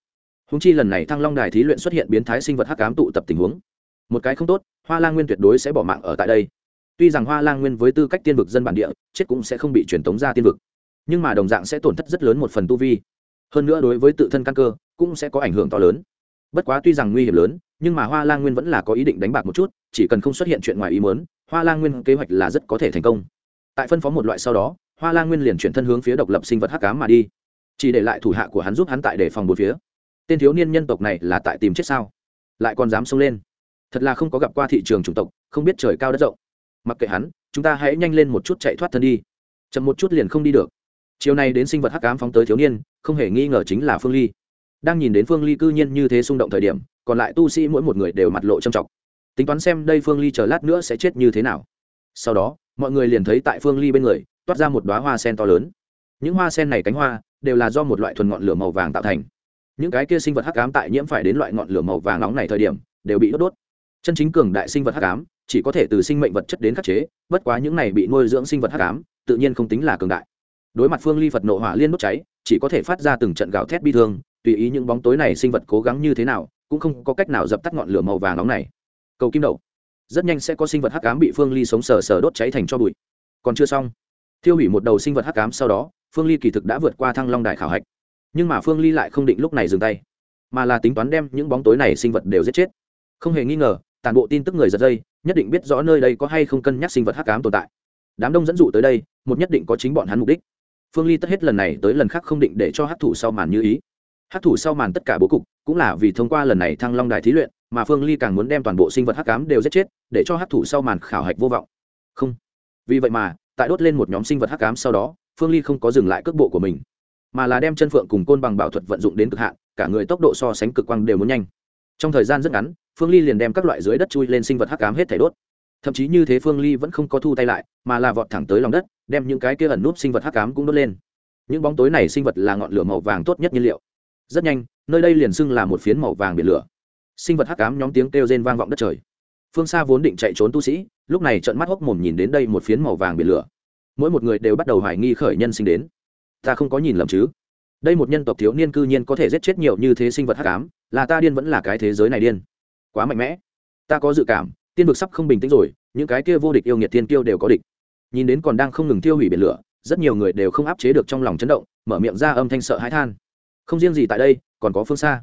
húng chi lần này thăng long đài thí luyện xuất hiện biến thái sinh vật hắc ám tụ tập tình huống. Một cái không tốt, hoa lang nguyên tuyệt đối sẽ bỏ mạng ở tại đây. Tuy rằng hoa lang nguyên với tư cách tiên vực dân bản địa, chết cũng sẽ không bị truyền tống ra tiên vực. Nhưng mà đồng dạng sẽ tổn thất rất lớn một phần tu vi. Hơn nữa đối với tự thân căn cơ, cũng sẽ có ảnh hưởng to lớn. Bất quá tuy rằng nguy hiểm lớn, nhưng mà hoa lang nguyên vẫn là có ý định đánh bạc một chút, chỉ cần không xuất hiện chuyện ngoài ý mớn hoa lang nguyên kế hoạch là rất có thể thành công. Tại phân phó một loại sau đó, hoa lang nguyên liền chuyển thân hướng phía độc lập sinh vật hắc cám mà đi. Chỉ để lại thủ hạ của hắn giúp hắn tại đề phòng một phía tên thiếu niên nhân tộc này là tại tìm chết sao? Lại còn dám xông lên. Thật là không có gặp qua thị trường chủng tộc, không biết trời cao đất rộng. Mặc kệ hắn, chúng ta hãy nhanh lên một chút chạy thoát thân đi. Chậm một chút liền không đi được. Chiều nay đến sinh vật hắc cám phóng tới thiếu niên, không hề nghi ngờ chính là phương ly. Đang nhìn đến phương ly cư nhiên như thế xung động thời điểm, còn lại tu sĩ mỗi một người đều mặt lộ trầm trọng. Tính toán xem đây phương ly chờ lát nữa sẽ chết như thế nào. Sau đó, mọi người liền thấy tại phương ly bên người, toát ra một đoá hoa sen to lớn. Những hoa sen này cánh hoa đều là do một loại thuần ngọn lửa màu vàng tạo thành những cái kia sinh vật hắc ám tại nhiễm phải đến loại ngọn lửa màu vàng nóng này thời điểm, đều bị đốt đốt. Chân chính cường đại sinh vật hắc ám, chỉ có thể từ sinh mệnh vật chất đến khắc chế, bất quá những này bị nuôi dưỡng sinh vật hắc ám, tự nhiên không tính là cường đại. Đối mặt phương ly phật nộ hỏa liên đốt cháy, chỉ có thể phát ra từng trận gạo thét bi thương, tùy ý những bóng tối này sinh vật cố gắng như thế nào, cũng không có cách nào dập tắt ngọn lửa màu vàng nóng này. Cầu kim đậu. Rất nhanh sẽ có sinh vật hắc ám bị phương ly sống sờ sờ đốt cháy thành cho bụi. Còn chưa xong. Thiêu hủy một đầu sinh vật hắc ám sau đó, phương ly kỳ thực đã vượt qua thăng long đài khảo hạch nhưng mà phương ly lại không định lúc này dừng tay mà là tính toán đem những bóng tối này sinh vật đều giết chết không hề nghi ngờ toàn bộ tin tức người giật dây nhất định biết rõ nơi đây có hay không cân nhắc sinh vật hắc ám tồn tại đám đông dẫn dụ tới đây một nhất định có chính bọn hắn mục đích phương ly tất hết lần này tới lần khác không định để cho hắc thủ sau màn như ý hắc thủ sau màn tất cả bố cục cũng là vì thông qua lần này thăng long đài thí luyện mà phương ly càng muốn đem toàn bộ sinh vật hắc ám đều giết chết để cho hắc thủ sau màn khảo hạch vô vọng không vì vậy mà tại đốt lên một nhóm sinh vật hắc ám sau đó phương ly không có dừng lại cước bộ của mình mà là đem chân phượng cùng côn bằng bảo thuật vận dụng đến cực hạn, cả người tốc độ so sánh cực quang đều muốn nhanh. Trong thời gian rất ngắn, phương ly liền đem các loại dưới đất chui lên sinh vật hắc ám hết thể đốt. Thậm chí như thế phương ly vẫn không có thu tay lại, mà là vọt thẳng tới lòng đất, đem những cái kia ẩn núp sinh vật hắc ám cũng đốt lên. Những bóng tối này sinh vật là ngọn lửa màu vàng tốt nhất nhiên liệu. Rất nhanh, nơi đây liền xưng là một phiến màu vàng biển lửa. Sinh vật hắc ám nhóm tiếng kêu rên vang vọng đất trời. Phương xa vốn định chạy trốn tu sĩ, lúc này trợn mắt hốc mồm nhìn đến đây một phiến màu vàng biển lửa. Mỗi một người đều bắt đầu hoài nghi khởi nhân sinh đến ta không có nhìn lầm chứ? Đây một nhân tộc thiếu niên cư nhiên có thể giết chết nhiều như thế sinh vật hắc ám, là ta điên vẫn là cái thế giới này điên? Quá mạnh mẽ. Ta có dự cảm, tiên vực sắp không bình tĩnh rồi, những cái kia vô địch yêu nghiệt tiên tiêu đều có địch. Nhìn đến còn đang không ngừng tiêu hủy biển lửa, rất nhiều người đều không áp chế được trong lòng chấn động, mở miệng ra âm thanh sợ hãi than. Không riêng gì tại đây, còn có phương xa.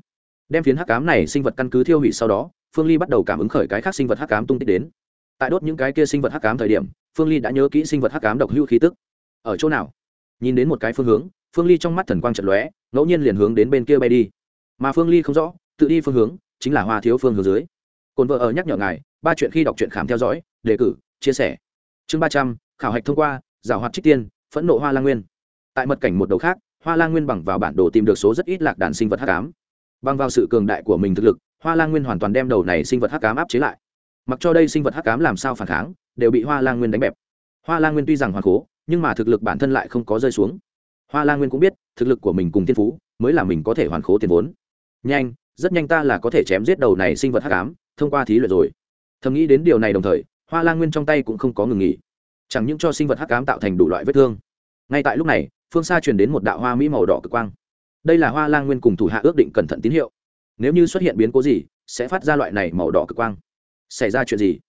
Đem phiến hắc cám này sinh vật căn cứ tiêu hủy sau đó, phương ly bắt đầu cảm ứng khởi cái khác sinh vật hắc cám tung tích đến. Tại đốt những cái kia sinh vật hắc cám thời điểm, phương ly đã nhớ kỹ sinh vật hắc cám độc hữu khí tức. Ở chỗ nào? Nhìn đến một cái phương hướng, phương ly trong mắt thần quang trận lóe, ngẫu nhiên liền hướng đến bên kia bay đi. Mà phương ly không rõ, tự đi phương hướng, chính là hoa thiếu phương hướng dưới. Cồn vợ ở nhắc nhở ngài, ba chuyện khi đọc truyện khám theo dõi, đề cử, chia sẻ. Chương ba trăm, khảo hạch thông qua, giảo hoạt trích tiên, phẫn nộ hoa lang nguyên. Tại mật cảnh một đầu khác, hoa lang nguyên bằng vào bản đồ tìm được số rất ít lạc đàn sinh vật hắc tám bằng vào sự cường đại của mình thực lực, hoa lang nguyên hoàn toàn đem đầu này sinh vật hắc tám áp chế lại. Mặc cho đây sinh vật hắc tám làm sao phản kháng, đều bị hoa lang nguyên đánh bẹp. Hoa lang nguyên tuy rằng hoàn cố nhưng mà thực lực bản thân lại không có rơi xuống. Hoa lang nguyên cũng biết, thực lực của mình cùng thiên phú mới là mình có thể hoàn khố tiền vốn. Nhanh, rất nhanh ta là có thể chém giết đầu này sinh vật hắc ám, thông qua thí luyện rồi. Thầm nghĩ đến điều này đồng thời, hoa lang nguyên trong tay cũng không có ngừng nghỉ. Chẳng những cho sinh vật hắc ám tạo thành đủ loại vết thương, ngay tại lúc này, phương xa truyền đến một đạo hoa mỹ màu đỏ cực quang. Đây là hoa lang nguyên cùng thủ hạ ước định cẩn thận tín hiệu. Nếu như xuất hiện biến cố gì, sẽ phát ra loại này màu đỏ cực quang. Xảy ra chuyện gì?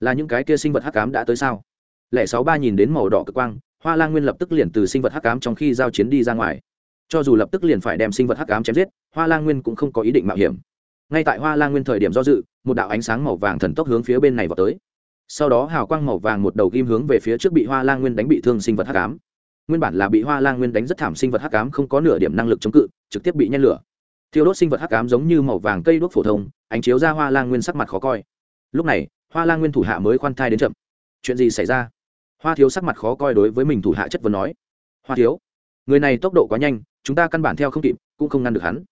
Là những cái kia sinh vật hắc ám đã tới sao? Lẻ sáu ba nhìn đến màu đỏ cực quang hoa lang nguyên lập tức liền từ sinh vật hắc ám trong khi giao chiến đi ra ngoài. Cho dù lập tức liền phải đem sinh vật hắc ám chém giết, hoa lang nguyên cũng không có ý định mạo hiểm. Ngay tại hoa lang nguyên thời điểm do dự, một đạo ánh sáng màu vàng thần tốc hướng phía bên này vào tới. Sau đó hào quang màu vàng một đầu kim hướng về phía trước bị hoa lang nguyên đánh bị thương sinh vật hắc ám. Nguyên bản là bị hoa lang nguyên đánh rất thảm sinh vật hắc ám không có nửa điểm năng lực chống cự, trực tiếp bị nhen lửa. Thiêu đốt sinh vật hắc ám giống như màu vàng cây đốt phổ thông, ánh chiếu ra hoa lang nguyên sắc mặt khó coi. Lúc này, hoa lang nguyên thủ hạ mới khoan thai đến chậm. Chuyện gì xảy ra? Hoa thiếu sắc mặt khó coi đối với mình thủ hạ chất vấn nói, hoa thiếu, người này tốc độ quá nhanh, chúng ta căn bản theo không kịp, cũng không ngăn được hắn.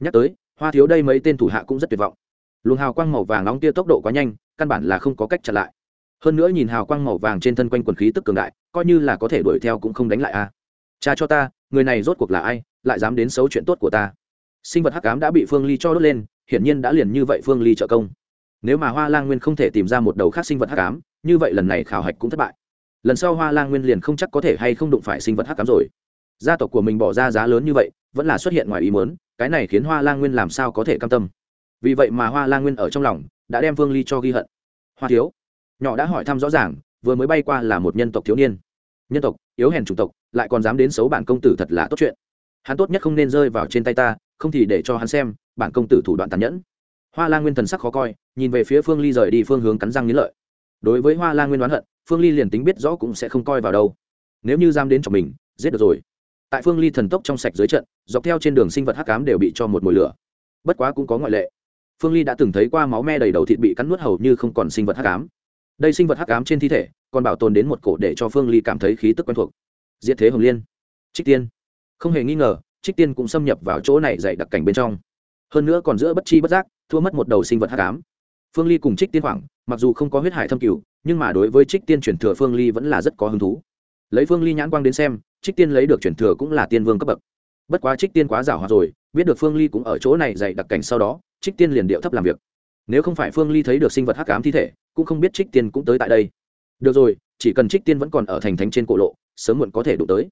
Nhắc tới, hoa thiếu đây mấy tên thủ hạ cũng rất tuyệt vọng. Luồng hào quang màu vàng nóng tia tốc độ quá nhanh, căn bản là không có cách chặn lại. Hơn nữa nhìn hào quang màu vàng trên thân quanh quần khí tức cường đại, coi như là có thể đuổi theo cũng không đánh lại a. Cha cho ta, người này rốt cuộc là ai, lại dám đến xấu chuyện tốt của ta? Sinh vật hắc ám đã bị phương ly cho đốt lên, hiển nhiên đã liền như vậy phương ly trợ công. Nếu mà hoa lang nguyên không thể tìm ra một đầu khác sinh vật hắc ám, như vậy lần này khảo hạch cũng thất bại lần sau hoa lang nguyên liền không chắc có thể hay không đụng phải sinh vật hắc ám rồi. Gia tộc của mình bỏ ra giá lớn như vậy, vẫn là xuất hiện ngoài ý muốn, cái này khiến hoa lang nguyên làm sao có thể cam tâm. Vì vậy mà hoa lang nguyên ở trong lòng, đã đem vương ly cho ghi hận. Hoa thiếu, nhỏ đã hỏi thăm rõ ràng, vừa mới bay qua là một nhân tộc thiếu niên. Nhân tộc, yếu hèn chủng tộc, lại còn dám đến xấu bản công tử thật là tốt chuyện. Hắn tốt nhất không nên rơi vào trên tay ta, không thì để cho hắn xem, bản công tử thủ đoạn tàn nhẫn. Hoa lang nguyên thần sắc khó coi, nhìn về phía phương ly rời đi phương hướng cắn răng nghĩ lợi. Đối với hoa lang nguyên đoán hận phương ly liền tính biết rõ cũng sẽ không coi vào đâu. Nếu như giam đến cho mình, giết được rồi. Tại phương ly thần tốc trong sạch dưới trận, dọc theo trên đường sinh vật hắc cám đều bị cho một mồi lửa. Bất quá cũng có ngoại lệ. Phương ly đã từng thấy qua máu me đầy đầu thịt bị cắn nuốt hầu như không còn sinh vật hắc cám đây sinh vật hắc cám trên thi thể, còn bảo tồn đến một cổ để cho phương ly cảm thấy khí tức quen thuộc. Diệt thế hồng liên. Trích tiên. Không hề nghi ngờ, trích tiên cũng xâm nhập vào chỗ này dạy đặc cảnh bên trong. Hơn nữa còn giữa bất chi bất giác, thua mất một đầu sinh vật hắc ám. Phương ly cùng trích tiên khoảng, mặc dù không có huyết hải thâm cửu nhưng mà đối với trích tiên chuyển thừa phương ly vẫn là rất có hứng thú. Lấy phương ly nhãn quang đến xem, trích tiên lấy được chuyển thừa cũng là tiên vương cấp bậc. Bất quá trích tiên quá giảo hòa rồi, biết được phương ly cũng ở chỗ này dạy đặc cảnh sau đó, trích tiên liền điệu thấp làm việc. Nếu không phải phương ly thấy được sinh vật hắc ám thi thể, cũng không biết trích tiên cũng tới tại đây. Được rồi, chỉ cần trích tiên vẫn còn ở thành thánh trên cổ lộ, sớm muộn có thể đụng tới.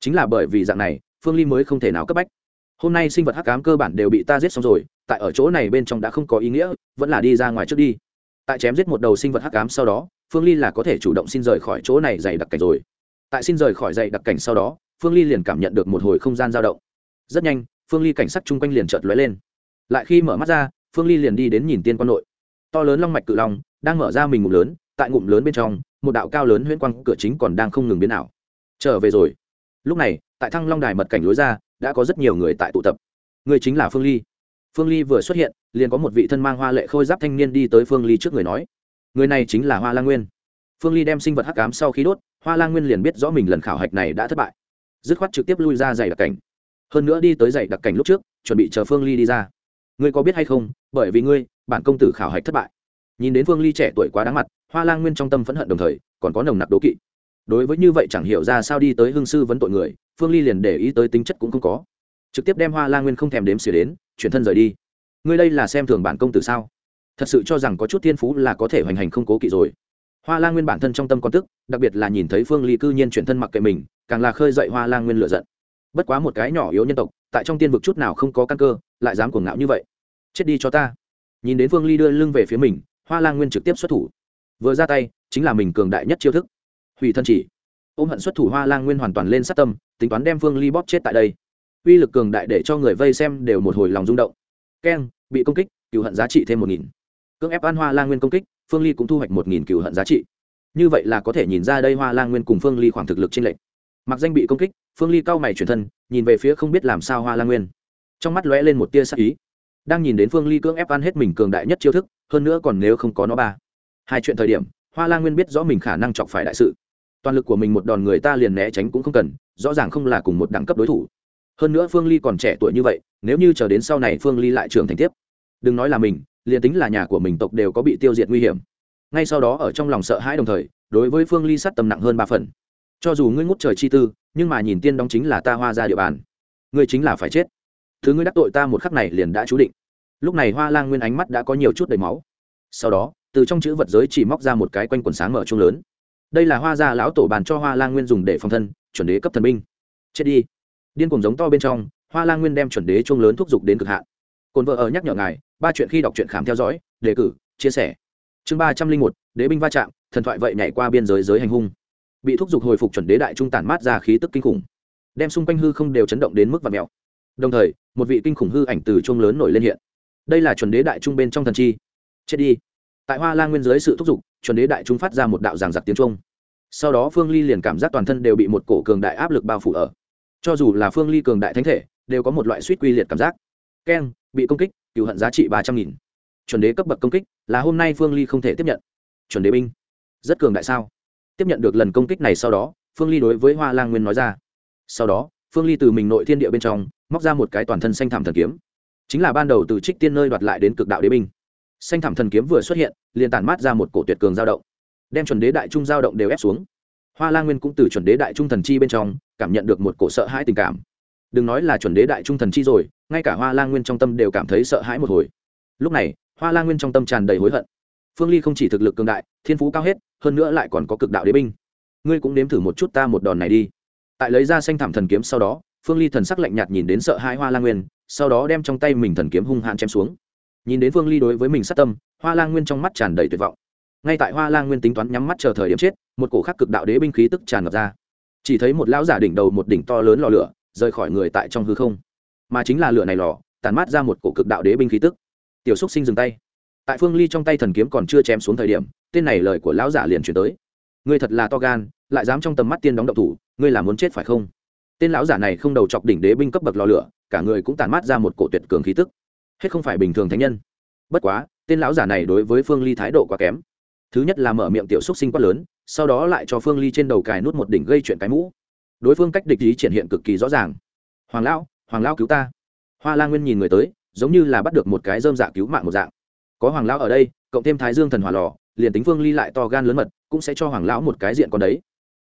Chính là bởi vì dạng này, phương ly mới không thể nào cấp bách. Hôm nay sinh vật hắc ám cơ bản đều bị ta giết xong rồi, tại ở chỗ này bên trong đã không có ý nghĩa, vẫn là đi ra ngoài trước đi. Tại chém giết một đầu sinh vật hắc ám sau đó phương ly là có thể chủ động xin rời khỏi chỗ này dày đặc cảnh rồi. Tại xin rời khỏi dày đặc cảnh sau đó, phương ly liền cảm nhận được một hồi không gian dao động. Rất nhanh, phương ly cảnh sắc chung quanh liền chợt lóe lên. Lại khi mở mắt ra, phương ly liền đi đến nhìn tiên quan nội. To lớn long mạch cự long đang mở ra mình ngụm lớn, tại ngụm lớn bên trong, một đạo cao lớn huyễn quang cửa chính còn đang không ngừng biến ảo. Trở về rồi. Lúc này, tại thăng long đài mật cảnh lối ra, đã có rất nhiều người tại tụ tập. Người chính là phương ly. Phương ly vừa xuất hiện, liền có một vị thân mang hoa lệ khôi giáp thanh niên đi tới phương ly trước người nói người này chính là hoa lang nguyên phương ly đem sinh vật hắc cám sau khi đốt hoa lang nguyên liền biết rõ mình lần khảo hạch này đã thất bại dứt khoát trực tiếp lui ra dạy đặc cảnh hơn nữa đi tới dạy đặc cảnh lúc trước chuẩn bị chờ phương ly đi ra ngươi có biết hay không bởi vì ngươi bản công tử khảo hạch thất bại nhìn đến phương ly trẻ tuổi quá đáng mặt hoa lang nguyên trong tâm phẫn hận đồng thời còn có nồng nặc đố kỵ đối với như vậy chẳng hiểu ra sao đi tới hương sư vấn tội người phương ly liền để ý tới tính chất cũng không có trực tiếp đem hoa lang nguyên không thèm đếm xỉa đến chuyển thân rời đi ngươi đây là xem thường bản công tử sao thật sự cho rằng có chút thiên phú là có thể hoành hành không cố kỵ rồi. Hoa lang nguyên bản thân trong tâm con tức, đặc biệt là nhìn thấy phương ly cư nhiên chuyển thân mặc kệ mình, càng là khơi dậy hoa lang nguyên lựa giận. Bất quá một cái nhỏ yếu nhân tộc, tại trong tiên vực chút nào không có căn cơ, lại dám cuồng ngạo như vậy. Chết đi cho ta. Nhìn đến phương ly đưa lưng về phía mình, hoa lang nguyên trực tiếp xuất thủ. Vừa ra tay, chính là mình cường đại nhất chiêu thức. Hủy thân chỉ. Ôm hận xuất thủ hoa lang nguyên hoàn toàn lên sát tâm, tính toán đem phương ly bóp chết tại đây. Uy lực cường đại để cho người vây xem đều một hồi lòng rung động. Keng, bị công kích, cựu hận giá trị thêm một nghìn cưỡng ép an hoa lang nguyên công kích, phương ly cũng thu hoạch một nghìn cựu hận giá trị. Như vậy là có thể nhìn ra đây hoa lang nguyên cùng phương ly khoảng thực lực trên lệnh mặc danh bị công kích, phương ly cao mày chuyển thân, nhìn về phía không biết làm sao hoa lang nguyên. Trong mắt lóe lên một tia sắc ý. Đang nhìn đến phương ly cưỡng ép ăn hết mình cường đại nhất chiêu thức, hơn nữa còn nếu không có nó ba. Hai chuyện thời điểm, hoa lang nguyên biết rõ mình khả năng chọc phải đại sự. Toàn lực của mình một đòn người ta liền né tránh cũng không cần, rõ ràng không là cùng một đẳng cấp đối thủ. Hơn nữa phương ly còn trẻ tuổi như vậy, nếu như chờ đến sau này phương ly lại trưởng thành tiếp. Đừng nói là mình liền tính là nhà của mình tộc đều có bị tiêu diệt nguy hiểm. Ngay sau đó ở trong lòng sợ hãi đồng thời, đối với phương ly sắt tầm nặng hơn ba phần. Cho dù ngươi ngút trời chi tư, nhưng mà nhìn tiên đóng chính là ta hoa ra địa bàn. Ngươi chính là phải chết. Thứ ngươi đắc tội ta một khắc này liền đã chú định. Lúc này hoa lang nguyên ánh mắt đã có nhiều chút đầy máu. Sau đó, từ trong chữ vật giới chỉ móc ra một cái quanh quần sáng mở chung lớn. Đây là hoa gia lão tổ bàn cho hoa lang nguyên dùng để phòng thân, chuẩn đế cấp thần binh. Chết đi. Điên cùng giống to bên trong, hoa lang nguyên đem chuẩn đế chung lớn thúc giục đến cực hạn cồn vợ ở nhắc nhở ngài, ba chuyện khi đọc truyện khám theo dõi, đề cử, chia sẻ. Chương ba trăm linh một, đế binh va chạm, thần thoại vậy nhảy qua biên giới giới hành hung. Bị thúc giục hồi phục chuẩn đế đại trung tản mát ra khí tức kinh khủng. Đem xung quanh hư không đều chấn động đến mức và mèo. Đồng thời, một vị kinh khủng hư ảnh từ chuông lớn nổi lên hiện. Đây là chuẩn đế đại trung bên trong thần chi. Chết đi. Tại hoa lang nguyên dưới sự thúc giục, chuẩn đế đại trung phát ra một đạo giảng giặc tiếng trung sau đó phương ly liền cảm giác toàn thân đều bị một cổ cường đại áp lực bao phủ ở. Cho dù là phương ly cường đại thánh thể, đều có một loại suýt quy liệt cảm giác. Keng bị công kích, cựu hận giá trị ba trăm nghìn. Chuẩn đế cấp bậc công kích là hôm nay phương ly không thể tiếp nhận. Chuẩn đế binh, rất cường đại sao? Tiếp nhận được lần công kích này sau đó, phương ly đối với hoa lang nguyên nói ra. Sau đó, phương ly từ mình nội thiên địa bên trong, móc ra một cái toàn thân xanh thảm thần kiếm. Chính là ban đầu từ trích tiên nơi đoạt lại đến cực đạo đế binh. Xanh thảm thần kiếm vừa xuất hiện, liền tản mát ra một cổ tuyệt cường giao động, đem chuẩn đế đại trung giao động đều ép xuống. Hoa lang nguyên cũng từ chuẩn đế đại trung thần chi bên trong, cảm nhận được một cổ sợ hãi tình cảm. Đừng nói là chuẩn đế đại trung thần chi rồi ngay cả hoa Lang nguyên trong tâm đều cảm thấy sợ hãi một hồi. Lúc này, hoa Lang nguyên trong tâm tràn đầy hối hận. Phương ly không chỉ thực lực cường đại, thiên phú cao hết, hơn nữa lại còn có cực đạo đế binh. Ngươi cũng nếm thử một chút ta một đòn này đi. Tại lấy ra xanh thảm thần kiếm sau đó, phương ly thần sắc lạnh nhạt nhìn đến sợ hãi hoa Lang nguyên, sau đó đem trong tay mình thần kiếm hung hãn chém xuống. Nhìn đến phương ly đối với mình sát tâm, hoa Lang nguyên trong mắt tràn đầy tuyệt vọng. Ngay tại hoa Lang nguyên tính toán nhắm mắt chờ thời điểm chết, một cổ khắc cực đạo đế binh khí tức tràn ngập ra. Chỉ thấy một lão giả đỉnh đầu một đỉnh to lớn lò lửa, rời khỏi người tại trong hư không mà chính là lửa này lò tàn mát ra một cổ cực đạo đế binh khí tức. Tiểu xúc sinh dừng tay. Tại phương ly trong tay thần kiếm còn chưa chém xuống thời điểm, tên này lời của lão giả liền chuyển tới. Ngươi thật là to gan, lại dám trong tầm mắt tiên đóng độc thủ, ngươi là muốn chết phải không? Tên lão giả này không đầu chọc đỉnh đế binh cấp bậc lò lửa, cả người cũng tàn mát ra một cổ tuyệt cường khí tức. Hết không phải bình thường thánh nhân. Bất quá, tên lão giả này đối với phương ly thái độ quá kém. Thứ nhất là mở miệng tiểu xúc sinh quát lớn, sau đó lại cho phương ly trên đầu cài nút một đỉnh gây chuyện cái mũ. Đối phương cách địch ý triển hiện cực kỳ rõ ràng. Hoàng lão hoàng lão cứu ta. Hoa la nguyên nhìn người tới, giống như là bắt được một cái dơm dạ cứu mạng một dạng. Có hoàng lão ở đây, cộng thêm thái dương thần hỏa lò, liền tính phương ly lại to gan lớn mật, cũng sẽ cho hoàng lão một cái diện con đấy.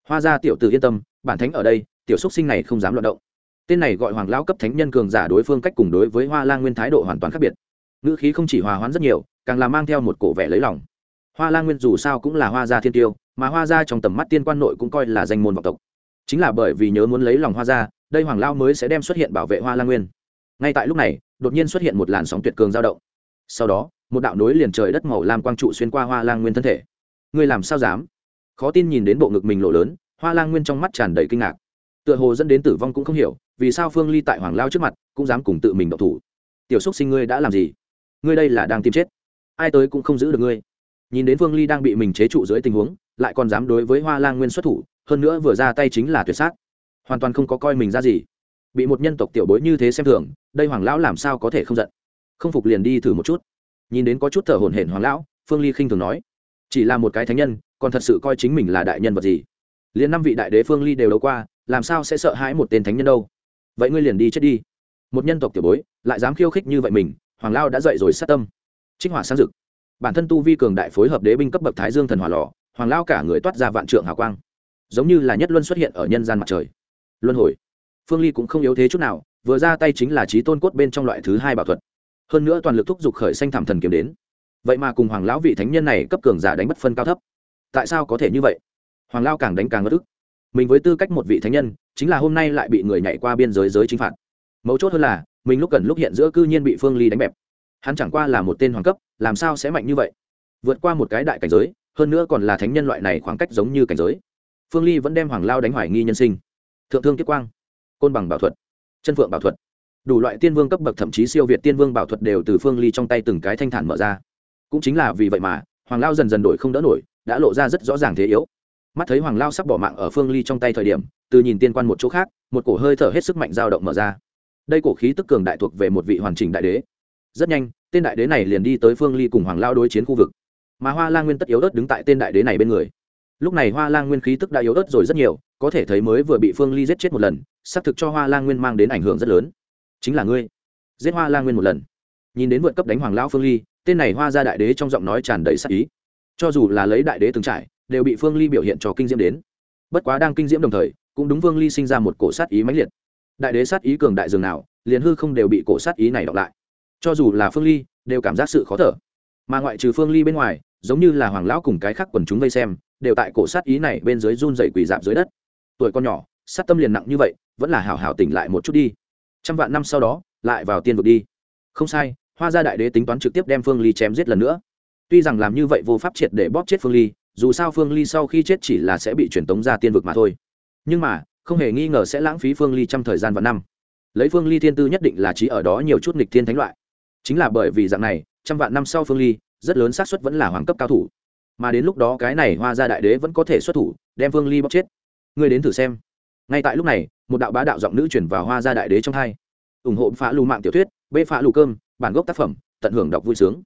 Hoa ra tiểu tử yên tâm, bản thánh ở đây, tiểu xúc sinh này không dám loạn động. Tên này gọi hoàng lão cấp thánh nhân cường giả đối phương cách cùng đối với hoa la nguyên thái độ hoàn toàn khác biệt. Ngữ khí không chỉ hòa hoãn rất nhiều, càng là mang theo một cổ vẻ lấy lòng. Hoa la nguyên dù sao cũng là hoa gia thiên tiêu, mà hoa gia trong tầm mắt tiên quan nội cũng coi là danh môn vọng tộc. Chính là bởi vì nhớ muốn lấy lòng hoa gia đây hoàng lao mới sẽ đem xuất hiện bảo vệ hoa lan nguyên ngay tại lúc này đột nhiên xuất hiện một làn sóng tuyệt cường dao động sau đó một đạo nối liền trời đất màu lam quang trụ xuyên qua hoa lang nguyên thân thể ngươi làm sao dám? khó tin nhìn đến bộ ngực mình lộ lớn, hoa lang nguyên trong mắt tràn đầy kinh ngạc. tựa hồ dẫn đến tử vong cũng không hiểu, vì sao phương ly tại hoàng lao trước mặt cũng dám cùng tự mình độc thủ? tiểu xúc sinh ngươi đã làm gì? ngươi đây là đang tìm chết. ai tới cũng không giữ được ngươi. nhìn đến phương ly đang bị mình chế trụ dưới tình huống, lại còn dám đối với hoa lang nguyên xuất thủ, hơn nữa vừa ra tay chính là tuyệt sát hoàn toàn không có coi mình ra gì. Bị một nhân tộc tiểu bối như thế xem thường đây hoàng lão làm sao có thể không giận? Không phục liền đi thử một chút. Nhìn đến có chút thở hổn hển hoàng lão phương ly khinh thường nói chỉ là một cái thánh nhân còn thật sự coi chính mình là đại nhân vật gì? Liền năm vị đại đế phương ly đều đấu qua làm sao sẽ sợ hãi một tên thánh nhân đâu? Vậy ngươi liền đi chết đi. Một nhân tộc tiểu bối lại dám khiêu khích như vậy mình hoàng lao đã dậy rồi sát tâm. Trích hỏa sáng dực, bản thân tu vi cường đại phối hợp đế binh cấp bậc thái dương thần hỏa lò hoàng lao cả người toát ra vạn trượng hào quang. Giống như là nhất luân xuất hiện ở nhân gian mặt trời luân hồi. Phương ly cũng không yếu thế chút nào, vừa ra tay chính là trí tôn cốt bên trong loại thứ hai bảo thuật. Hơn nữa toàn lực thúc giục khởi xanh thảm thần kiếm đến. Vậy mà cùng hoàng lão vị thánh nhân này cấp cường giả đánh bất phân cao thấp. Tại sao có thể như vậy? Hoàng lao càng đánh càng ngất ức. Mình với tư cách một vị thánh nhân, chính là hôm nay lại bị người nhảy qua biên giới giới chính phạt. Mấu chốt hơn là, mình lúc cần lúc hiện giữa cư nhiên bị phương ly đánh bẹp. Hắn chẳng qua là một tên hoàng cấp, làm sao sẽ mạnh như vậy? Vượt qua một cái đại cảnh giới, hơn nữa còn là thánh nhân loại này khoảng cách giống như cảnh giới. Phương ly vẫn đem hoàng lao đánh hoài nghi nhân sinh thượng thương kiếp quang, côn bằng bảo thuật, chân phượng bảo thuật. Đủ loại tiên vương cấp bậc, thậm chí siêu việt tiên vương bảo thuật đều từ phương ly trong tay từng cái thanh thản mở ra. Cũng chính là vì vậy mà, hoàng lao dần dần đổi không đỡ nổi, đã lộ ra rất rõ ràng thế yếu. Mắt thấy hoàng lao sắp bỏ mạng ở phương ly trong tay thời điểm, từ nhìn tiên quan một chỗ khác, một cổ hơi thở hết sức mạnh dao động mở ra. Đây cổ khí tức cường đại thuộc về một vị hoàn chỉnh đại đế. Rất nhanh, tên đại đế này liền đi tới phương ly cùng hoàng lao đối chiến khu vực. Mà hoa lang nguyên tất yếu ớt đứng tại tên đại đế này bên người. Lúc này hoa lang nguyên khí tức đã yếu ớt rồi rất nhiều có thể thấy mới vừa bị phương ly giết chết một lần, xác thực cho hoa lang nguyên mang đến ảnh hưởng rất lớn. Chính là ngươi. Giết hoa lang nguyên một lần. Nhìn đến vượt cấp đánh hoàng lao phương ly, tên này hoa ra đại đế trong giọng nói tràn đầy sắc ý. Cho dù là lấy đại đế từng trải, đều bị phương ly biểu hiện cho kinh diễm đến. Bất quá đang kinh diễm đồng thời, cũng đúng phương ly sinh ra một cổ sát ý mãnh liệt. Đại đế sát ý cường đại dường nào, liền hư không đều bị cổ sát ý này đọc lại. Cho dù là phương ly, đều cảm giác sự khó thở. Mà ngoại trừ phương ly bên ngoài, giống như là hoàng lão cùng cái khác quần chúng vây xem, đều tại cổ sát ý này bên dưới run dày quỳ dạp dưới đất tuổi con nhỏ, sát tâm liền nặng như vậy, vẫn là hảo hảo tỉnh lại một chút đi. Trăm vạn năm sau đó, lại vào tiên vực đi. Không sai, hoa gia đại đế tính toán trực tiếp đem phương ly chém giết lần nữa. Tuy rằng làm như vậy vô pháp triệt để bóp chết phương ly, dù sao phương ly sau khi chết chỉ là sẽ bị truyền tống ra tiên vực mà thôi. Nhưng mà, không hề nghi ngờ sẽ lãng phí phương ly trong thời gian và năm. Lấy phương ly thiên tư nhất định là trí ở đó nhiều chút nghịch thiên thánh loại. Chính là bởi vì dạng này, trăm vạn năm sau phương ly, rất lớn xác suất vẫn là hoàng cấp cao thủ. Mà đến lúc đó cái này hoa gia đại đế vẫn có thể xuất thủ, đem phương ly bóc chết ngươi đến thử xem. Ngay tại lúc này, một đạo bá đạo giọng nữ chuyển vào hoa gia đại đế trong hai. Ủng hộ phá lù mạng tiểu thuyết, bê phá lù cơm, bản gốc tác phẩm, tận hưởng đọc vui sướng.